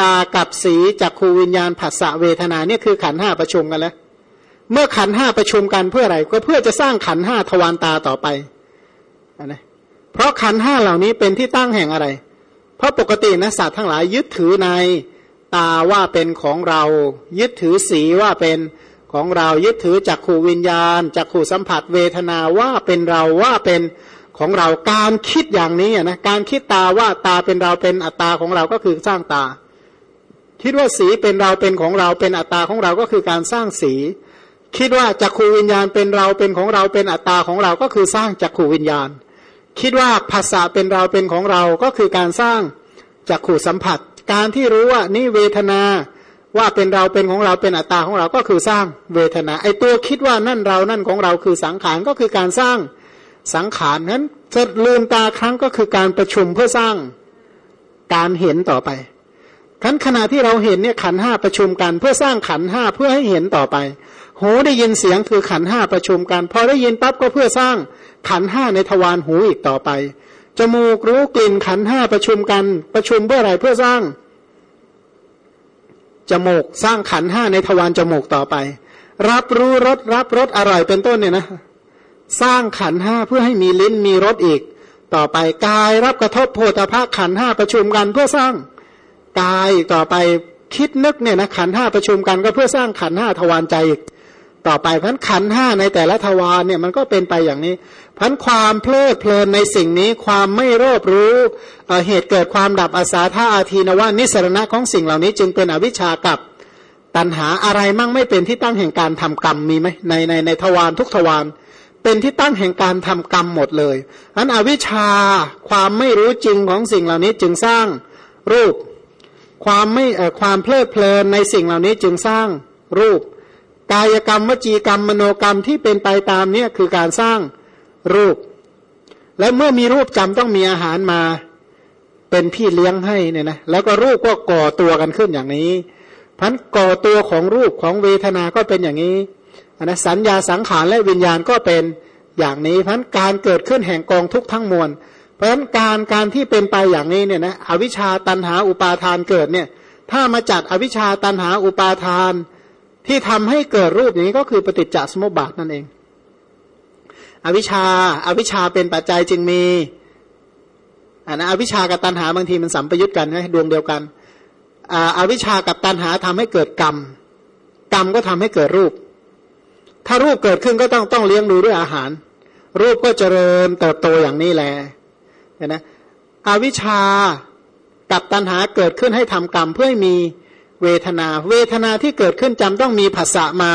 ตากับสีจักขูวิญญาณผัสสะเวทนาเนี่ยคือขันห้าประชุมกันแล้วเมื่อขันห้าประชุมกันเพื่ออะไรก็เพื่อจะสร้างขันห้าทวารตาต่อไปนะเพราะขันห้าเหล่านี้เป็นที่ตั้งแห่งอะไร เพราะปกตินะสัตว์ทั้งหลายยึดถือในตาว่าเป็นของเรา ยึดถือสีว่าเป็นของเรายึดถือจักขูวิญญาณจักขูสัมผัสเวทนาว่าเป็นเราว่าเป็นของเราการคิดอย่างนี้นะการคิดตาว่าตาเป็นเราเป็นอัตตาของเราก็คือสร้างตา คิดว่าสีเป็นเราเป็นของเราเป็นอัตตาของเราก็คือการสร้างสี คิดว่าจักขูวิญญาณเป็นเราเป็นของเราเป็นอัตตาของเราก็คือสร้างจักขูวิญญาณ คิดว่าภาษาเป็นเราเป็นของเราก็คือการสร้างจักขูสัมผัส การที่รู้ว่านี่เวทนาว่าเป็นเราเป็นของเราเป็นอัตตาของเราก็คือสร้างเวทนา ไอตัวคิดว่านั่นเรานั่นของเราคือสังขารก็คือการสร้างสังขารนั้นจะลืมตาครั้งก็คือการประชุมเพื่อสร้างการเห็นต่อไปขันขณะที่เราเห็นเนี่ยขันห้าประชุมกัน เพื่อสร้างขันห้าเพื่อให้เห็นต่อไป หูได้ยินเสียงคือขันห้าประชุมกัน พอได้ยินปั๊บก็เพื่อสร้าง ขันห้าในทวารหูอีกต่อไป จมูกรู้กลิ่นขันห้าประชุมกันประชุมเพื่ออะไรเพื่อสร้าง จมูกสร้างขันห้าในทวารจมูกต่อไป รับรู้รสรับรสอร่อยเป็นต้นเนี่ยนะ สร้างขันห้าเพื่อให้มีลิ้นมีรสอีก ต่อไปกายรับกระทบโพธาภาขันห้าประชุมกันเพื่อสร้างกายต่อไปคิดนึกเนี่ยนะขันห้าประชุมกันก็เพื่อสร้างขันห้าทวารใจอีก ต่อไปพันขันห้าในแต่ละทวารเนี่ยมันก็เป็นไปอย่างนี้พันความเพลิดเพลินในสิ่งนี้ความไม่รอบรู้เหตุเกิดความดับอาสาธาอาทีนว่านิสรณะของสิ่งเหล่านี้จึงเป็นอวิชชากับตัณหาอะไรมั่งไม่เป็นที่ตั้งแห่งการทำกรรมมีไหมในในในทวารทุกทวารเป็นที่ตั้งแห่งการทำกรรมหมดเลยอันอวิชชาความไม่รู้จริงของสิ่งเหล่านี้จึงสร้างรูป ความไม่ความเพลิดเพลินในสิ่งเหล่านี้จึงสร้างรูป กายกรรมวจีกรรมมโนกรรมที่เป็นไปตามเนี้ยคือการสร้างรูป และเมื่อมีรูปจำต้องมีอาหารมาเป็นพี่เลี้ยงให้เนี่ยนะแล้วก็รูปก็ก่อตัวกันขึ้นอย่างนี้พันก่อตัวของรูปของเวทนาก็เป็นอย่างนี้นะสัญญาสังขารและวิญญาณก็เป็นอย่างนี้พันการเกิดขึ้นแห่งกองทุกทั้งมวลเพราะฉะนั้นการการที่เป็นไปอย่างนี้เนี่ยนะอวิชชาตันหาอุปาทานเกิดเนี่ย ถ้ามาจัดอวิชชาตันหาอุปาทาน ที่ทำให้เกิดรูปอย่างนี้ก็คือปฏิจจสมุปบาทนั่นเอง อวิชชาอาวิชชาเป็นปัจจัยจึงมีอันนะอวิชชากับตันหาบางทีมันสัมปยุตกันใช่ดวงเดียวกันอาวิชชากับตันหาทำให้เกิดกรรม กรรมก็ทำให้เกิดรูป ถ้ารูปเกิดขึ้นก็ต้องต้องเลี้ยงดูด้วยอาหาร รูปก็เจริญเติบโตอย่างนี้แหละเห็นไหมอวิชชากับตันหาเกิดขึ้นให้ทำกรรมเพื่อให้มี เวทนา เวทนาที่เกิดขึ้นจำต้องมีภาษามา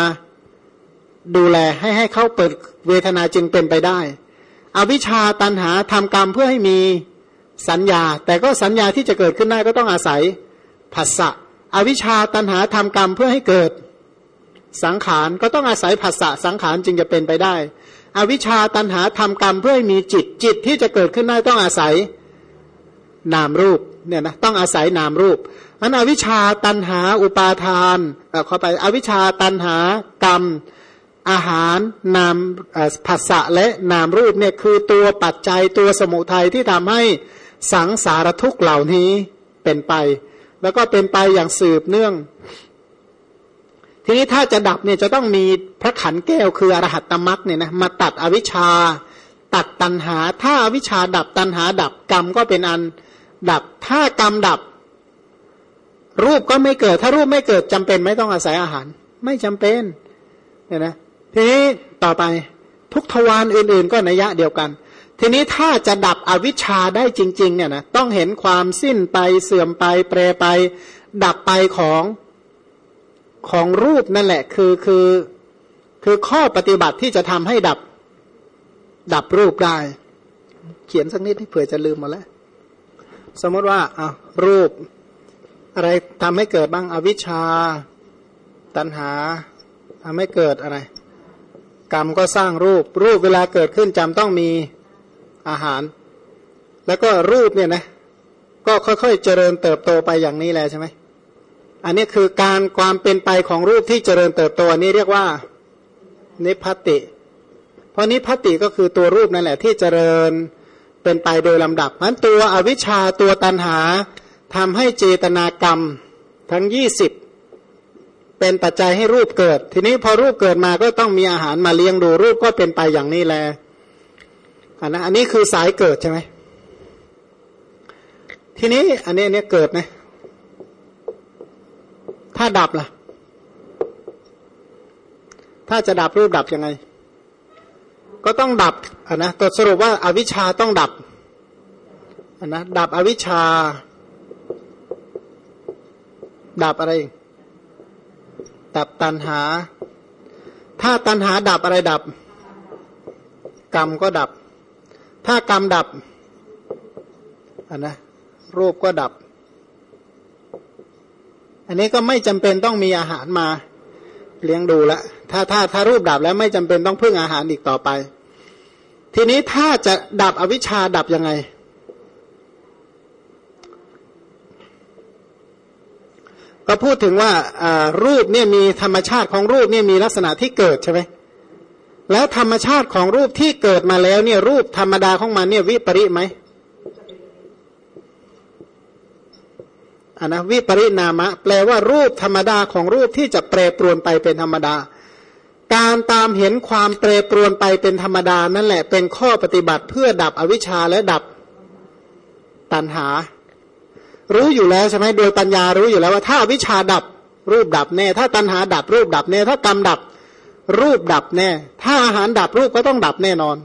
ดูแลให้ให้เขาเปิดเวทนาจึงเป็นไปได้ อวิชาตันหาทำกรรมเพื่อให้มีสัญญา แต่ก็สัญญาที่จะเกิดขึ้นได้ก็ต้องอาศัยผัสสะอวิชชาตันหาทำกรรมเพื่อให้เกิดสังขารก็ต้องอาศัยผัสสะสังขารจึงจะเป็นไปได้ อวิชชาตันหาทำกรรมเพื่อให้มีจิตจิตที่จะเกิดขึ้นได้ต้องอาศัยนามรูปเนี่ยนะต้องอาศัยนามรูป อันอวิชาตันหาอุปาทานเข้าไปอวิชาตันหากรรม อาหารนามผัสสะและนามรูปเนี่ยคือตัวปัจจัยตัวสมุทัยที่ทำให้สังสารทุกเหล่านี้เป็นไป แล้วก็เป็นไปอย่างสืบเนื่อง ทีนี้ถ้าจะดับเนี่ยจะต้องมีพระขันแก้วคืออรหัตตมรักเนี่ยนะมาตัดอวิชชาตัดตันหา ถ้าอาวิชชาดับตันหาดับกรรมก็เป็นอันดับถ้ากรรมดับ รูปก็ไม่เกิด ถ้ารูปไม่เกิดจำเป็นไม่ต้องอาศัยอาหาร ไม่จำเป็นเนี่ยนะทีนี้ต่อไปทุกทวารอื่นๆ ก็นัยยะเดียวกัน ทีนี้ถ้าจะดับอวิชชาได้จริง ๆ เนี่ยนะต้องเห็นความสิ้นไปเสื่อมไป แปรไป ดับไปของของรูปนั่นแหละ คือคือคือข้อปฏิบัติที่จะทำให้ดับ ดับรูปได้ เขียนสักนิดให้เผื่อจะลืมมาแล้ว สมมติว่าอะรูป อะไรทำให้เกิดบ้างอวิชชา ตัณหาทำให้เกิดอะไร กรรมก็สร้างรูป รูปเวลาเกิดขึ้นจำต้องมีอาหาร แล้วก็รูปเนี่ยนะก็ค่อยๆเจริญเติบโตไปอย่างนี้แหละใช่ไหมอันนี้คือการความเป็นไปของรูปที่เจริญเติบโตนนี้เรียกว่านิพพติ เพราะนิพพติก็คือตัวรูปนั่นแหละที่เจริญเป็นไปโดยลำดับนั้นตัวอวิชชาตัวตันหา ทำให้เจตนากรรมทั้งยี่สิบเป็นปัจจัยให้รูปเกิด ทีนี้พอรูปเกิดมาก็ต้องมีอาหารมาเลี้ยงดูรูปก็เป็นไปอย่างนี้แหละอันนะอันนี้คือสายเกิดใช่ไหมทีนี้อันนี้อันนี้เกิดไหมถ้าดับล่ะ ถ้าจะดับรูปดับยังไง ก็ต้องดับอันนะตัวสรุปว่าอาวิชชาต้องดับอันนะดับอวิชชา ดับอะไร ดับตันหา ถ้าตันหาดับอะไรดับ กรรมก็ดับ ถ้ากรรมดับอันนะรูปก็ดับ อันนี้ก็ไม่จำเป็นต้องมีอาหารมาเลี้ยงดูละถ้าถ้าถ้ารูปดับแล้วไม่จำเป็นต้องพึ่งอาหารอีกต่อไป ทีนี้ถ้าจะดับอวิชชาดับยังไง ก็พูดถึงว่ารูปเนี่ยมีธรรมชาติของรูปเนี่ยมีลักษณะที่เกิดใช่ไหมแล้วธรรมชาติของรูปที่เกิดมาแล้วเนี่ยรูปธรรมดาของมันเนี่ยวิปริไหมอันนะวิปริณามะ แปลว่ารูปธรรมดาของรูปที่จะแปรปรวนไปเป็นธรรมดา การตามเห็นความแปรปรวนไปเป็นธรรมดานั่นแหละเป็นข้อปฏิบัติเพื่อดับอวิชชาและดับตัณหา รู้อยู่แล้วใช่ไหมโดยปัญญารู้อยู่แล้วว่า ถ้าวิชาดับรูปดับแน่ ถ้าตัณหาดับรูปดับแน่ ถ้ากรรมดับรูปดับแน่ ถ้าอาหารดับรูปก็ต้องดับแน่นอน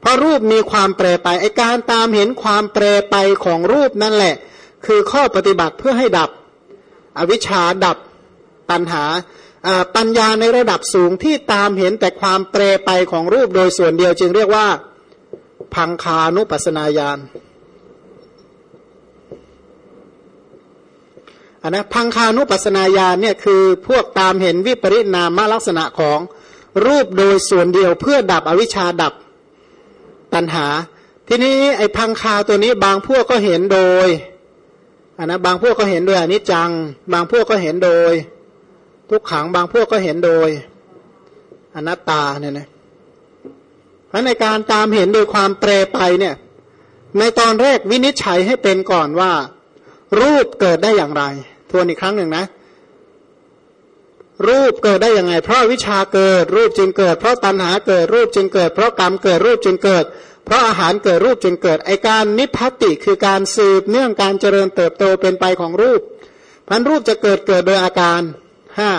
เพราะรูปมีความแปรไปไอการตามเห็นความแปรไปของรูปนั่นแหละ คือข้อปฏิบัติเพื่อให้ดับ อวิชชาดับตัณหาปัญญาในระดับสูงที่ตามเห็นแต่ความเปรไปของรูปโดยส่วนเดียวจึงเรียกว่า พังคานุปัสนาญาณ นนะพังคานุปัสนาญาณเนี่ยคือพวกตามเห็นวิปริณามลักษณะของรูปโดยส่วนเดียวเพื่อดับอวิชชาดับตัณหา ทีนี้ไอ้พังคาตัวนี้บางพวกก็เห็นโดยอันนะบางพวกก็เห็นโดยอนิจจัง บางพวกก็เห็นโดย ทุกขังบางพวกก็เห็นโดยอนัตตาเนี่ยนะเพราะในการตามเห็นโดยความแปรไปเนี่ย ในตอนแรกวินิจฉัยให้เป็นก่อนว่า รูปเกิดได้อย่างไร ทวนอีกครั้งหนึ่งนะ รูปเกิดได้ยังไง เพราะวิชาเกิด รูปจึงเกิด เพราะตัณหาเกิดรูปจึงเกิด เพราะกรรมเกิดรูปจึงเกิด เพราะอาหารเกิดรูปจึงเกิด ไอการนิพพติคือการสืบเนื่องการเจริญเติบโตเป็นไปของรูปพันรูปจะเกิดเกิดโดยอาการห้า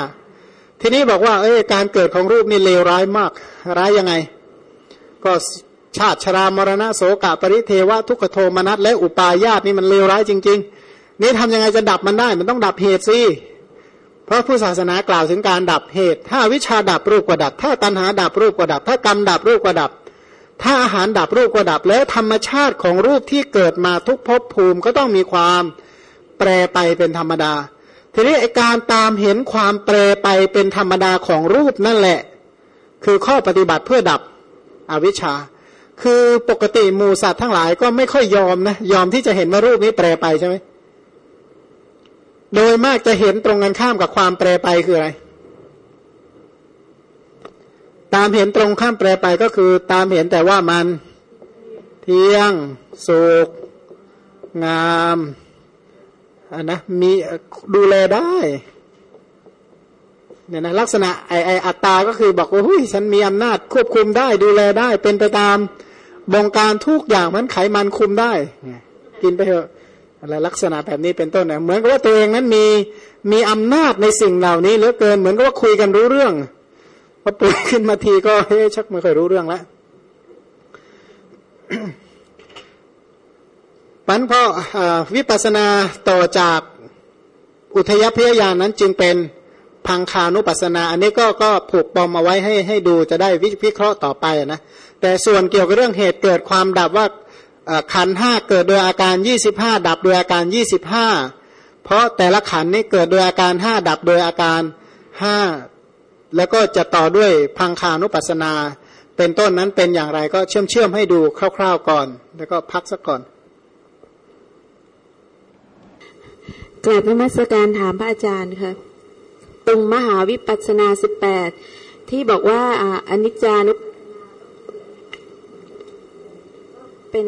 ทีนี้บอกว่าเอ้การเกิดของรูปนี่เลวร้ายมาก ร้ายยังไง ก็ชาติชรามรณะโสกะปริเทวะทุกขโทมนัสและอุปาญาตนี่มันเลวร้ายจริง ๆ นี่ทำยังไงจะดับมันได้ มันต้องดับเหตุสิเพราะผู้ศาสนากล่าวถึงการดับเหตุ ถ้าวิชาดับรูปก็ดับ ถ้าตัณหาดับรูปก็ดับ ถ้ากรรมดับรูปก็ดับ ถ้าอาหารดับรูปก็ดับ แล้วธรรมชาติของรูปที่เกิดมาทุกภพภูมิก็ต้องมีความแปรไปเป็นธรรมดา ทีนี้ไอการตามเห็นความแปรไปเป็นธรรมดาของรูปนั่นแหละ คือข้อปฏิบัติเพื่อดับอวิชชา คือปกติหมูสัตว์ทั้งหลายก็ไม่ค่อยยอมนะ ยอมที่จะเห็นว่ารูปนี้แปรไปใช่ไหม โดยมากจะเห็นตรงกันข้ามกับความแปรไปคืออะไร ตามเห็นตรงข้ามแปลไปก็คือ ตามเห็นแต่ว่ามัน เที่ยง สุข งามอันนะมีดูแลได้เนี่ยนะลักษณะไอไออัตตาก็คือบอกว่าหุ้ยฉันมีอำนาจควบคุมได้ดูแลได้ เป็นไปตามบงการทุกอย่างมันไขมันคุมได้ กินไปเถอะ อะไรลักษณะแบบนี้เป็นต้นเนี่ยเหมือนกับว่าตัวเองนั้นมีมีอำนาจในสิ่งเหล่านี้เหลือเกินเหมือนกับว่าคุยกันรู้เรื่องพอป่วยขึ้นมาทีก็เฮ้ชักไม่ค่อยรู้เรื่องแล้วปันพอวิปัสนาต่อจากอุทยพยายานนั้นจึงเป็นพังคานุปัสนา อันนี้ก็ก็ผูกปอมเอาไว้ให้ให้ดูจะได้วิเคราะห์ต่อไปนะแต่ส่วนเกี่ยวกับเรื่องเหตุเกิดความดับว่า ขันห้าเกิดโดยอาการยี่สิบห้าดับโดยอาการยี่สิบห้าเพราะแต่ละขันนี้เกิดโดยอาการห้าดับโดยอาการห้าแล้วก็จะต่อด้วยพังคานุปัสนา เป็นต้นนั้นเป็นอย่างไรก็เชื่อมเชื่อมให้ดูคร่าวๆก่อน แล้วก็พักสักก่อนกลับนมัสการถามพระอาจารย์ค่ะตรงมหาวิปัสนาสิบแปดที่บอกว่าอนิจจานุเป็น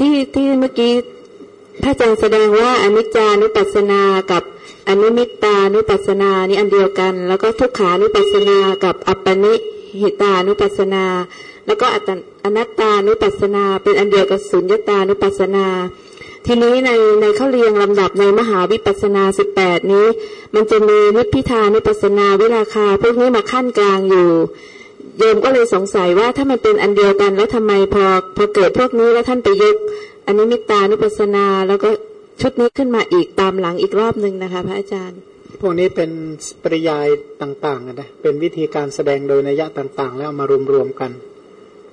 ที่ที่เมื่อกี้พระอาจารย์แสดงว่าอนิจจานุปัสสนากับอนุมิตานุปัสสนานี่อันเดียวกัน แล้วก็ทุกขานุปัสสนากับอัปปนิหิตานุปัสสนา แล้วก็อนัตตานุปัสสนา เป็นอันเดียวกับสุญญตานุปัสสนา ทีนี้ในในข้าเรียงลำดับในมหาวิปัสสนาสิบแปดนี้ มันจะมีนิพพิทานุปัสสนาเวลาคาพวกนี้มาขั้นกลางอยู่ โยมก็เลยสงสัยว่าถ้ามันเป็นอันเดียวกันแล้วทำไมพอพอเกิดพวกนี้แล้วท่านไปยกอันิมิตานุปัสนา แล้วก็ชุดนี้ขึ้นมาอีกตามหลังอีกรอบหนึ่งนะคะ พระอาจารย์ พวกนี้เป็นปริยายต่างๆนะเป็นวิธีการแสดงโดยนัยะต่างๆ แล้วมารวมๆกัน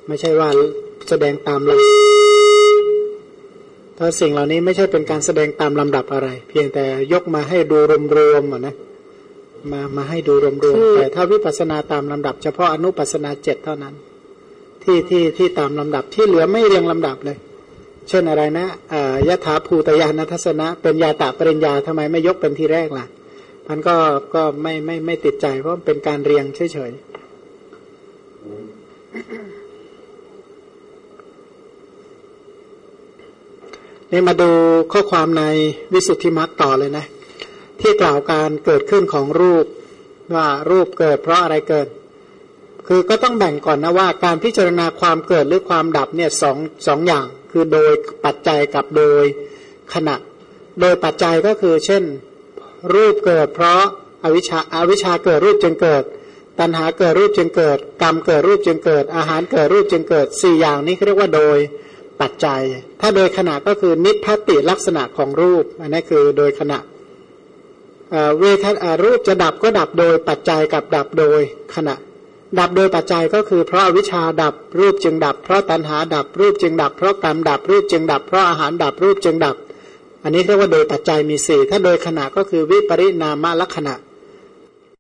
ไม่ใช่ว่าแสดงตามลำถ้าสิ่งเหล่านี้ไม่ใช่เป็นการแสดงตามลำดับอะไร เพียงแต่ยกมาให้ดูรวมๆนะ มามาให้ดูรวมๆแต่ถ้าวิปัสนาตามลำดับ เฉพาะอนุปัสนาเจ็ดเท่านั้น ที่ที่ที่ตามลำดับที่เหลือไม่เรียงลำดับเลย เช่นอะไรนะยะถาภูตยานัทสนะ เป็นยาตะปริญญาทำไมไม่ยกเป็นทีแรกล่ะ มันก็ก็ไม่ไม่ไม่ติดใจเพราะเป็นการเรียงเฉยๆนี่มาดูข้อความในวิสุทธิมรรคต่อเลยนะ ที่กล่าวการเกิดขึ้นของรูปว่ารูปเกิดเพราะอะไรเกิด คือก็ต้องแบ่งก่อนนะว่าการพิจารณาความเกิดหรือความดับเนี่ยสองสองอย่าง คือโดยปัจจัยกับโดยขณะ โดยปัจจัยก็คือ เช่น รูปเกิด เพราะอาวิชชาอาวิชชาเกิดรูปจึงเกิด ตัณหาเกิดรูปจึงเกิด กรรมเกิดรูปจึงเกิด อาหารเกิดรูปจึงเกิดสี่อย่างนี้เรียกว่าโดยปัจจัย ถ้าโดยขณะก็คือนิพพติลักษณะของรูปอันนี้คือโดยขณะ เวทรูปจะดับก็ดับโดยปัจจัยกับดับโดยขณะ ดับโดยปัจจัยก็คือเพราะวิชชาดับรูปจึงดับ เพราะตัณหาดับรูปจึงดับ เพราะกรรมดับรูปจึงดับ เพราะอาหารดับรูปจึงดับ อันนี้เรียกว่าโดยปัจจัยมีสี่ถ้าโดยขณะก็คือวิปริณามลักษณะ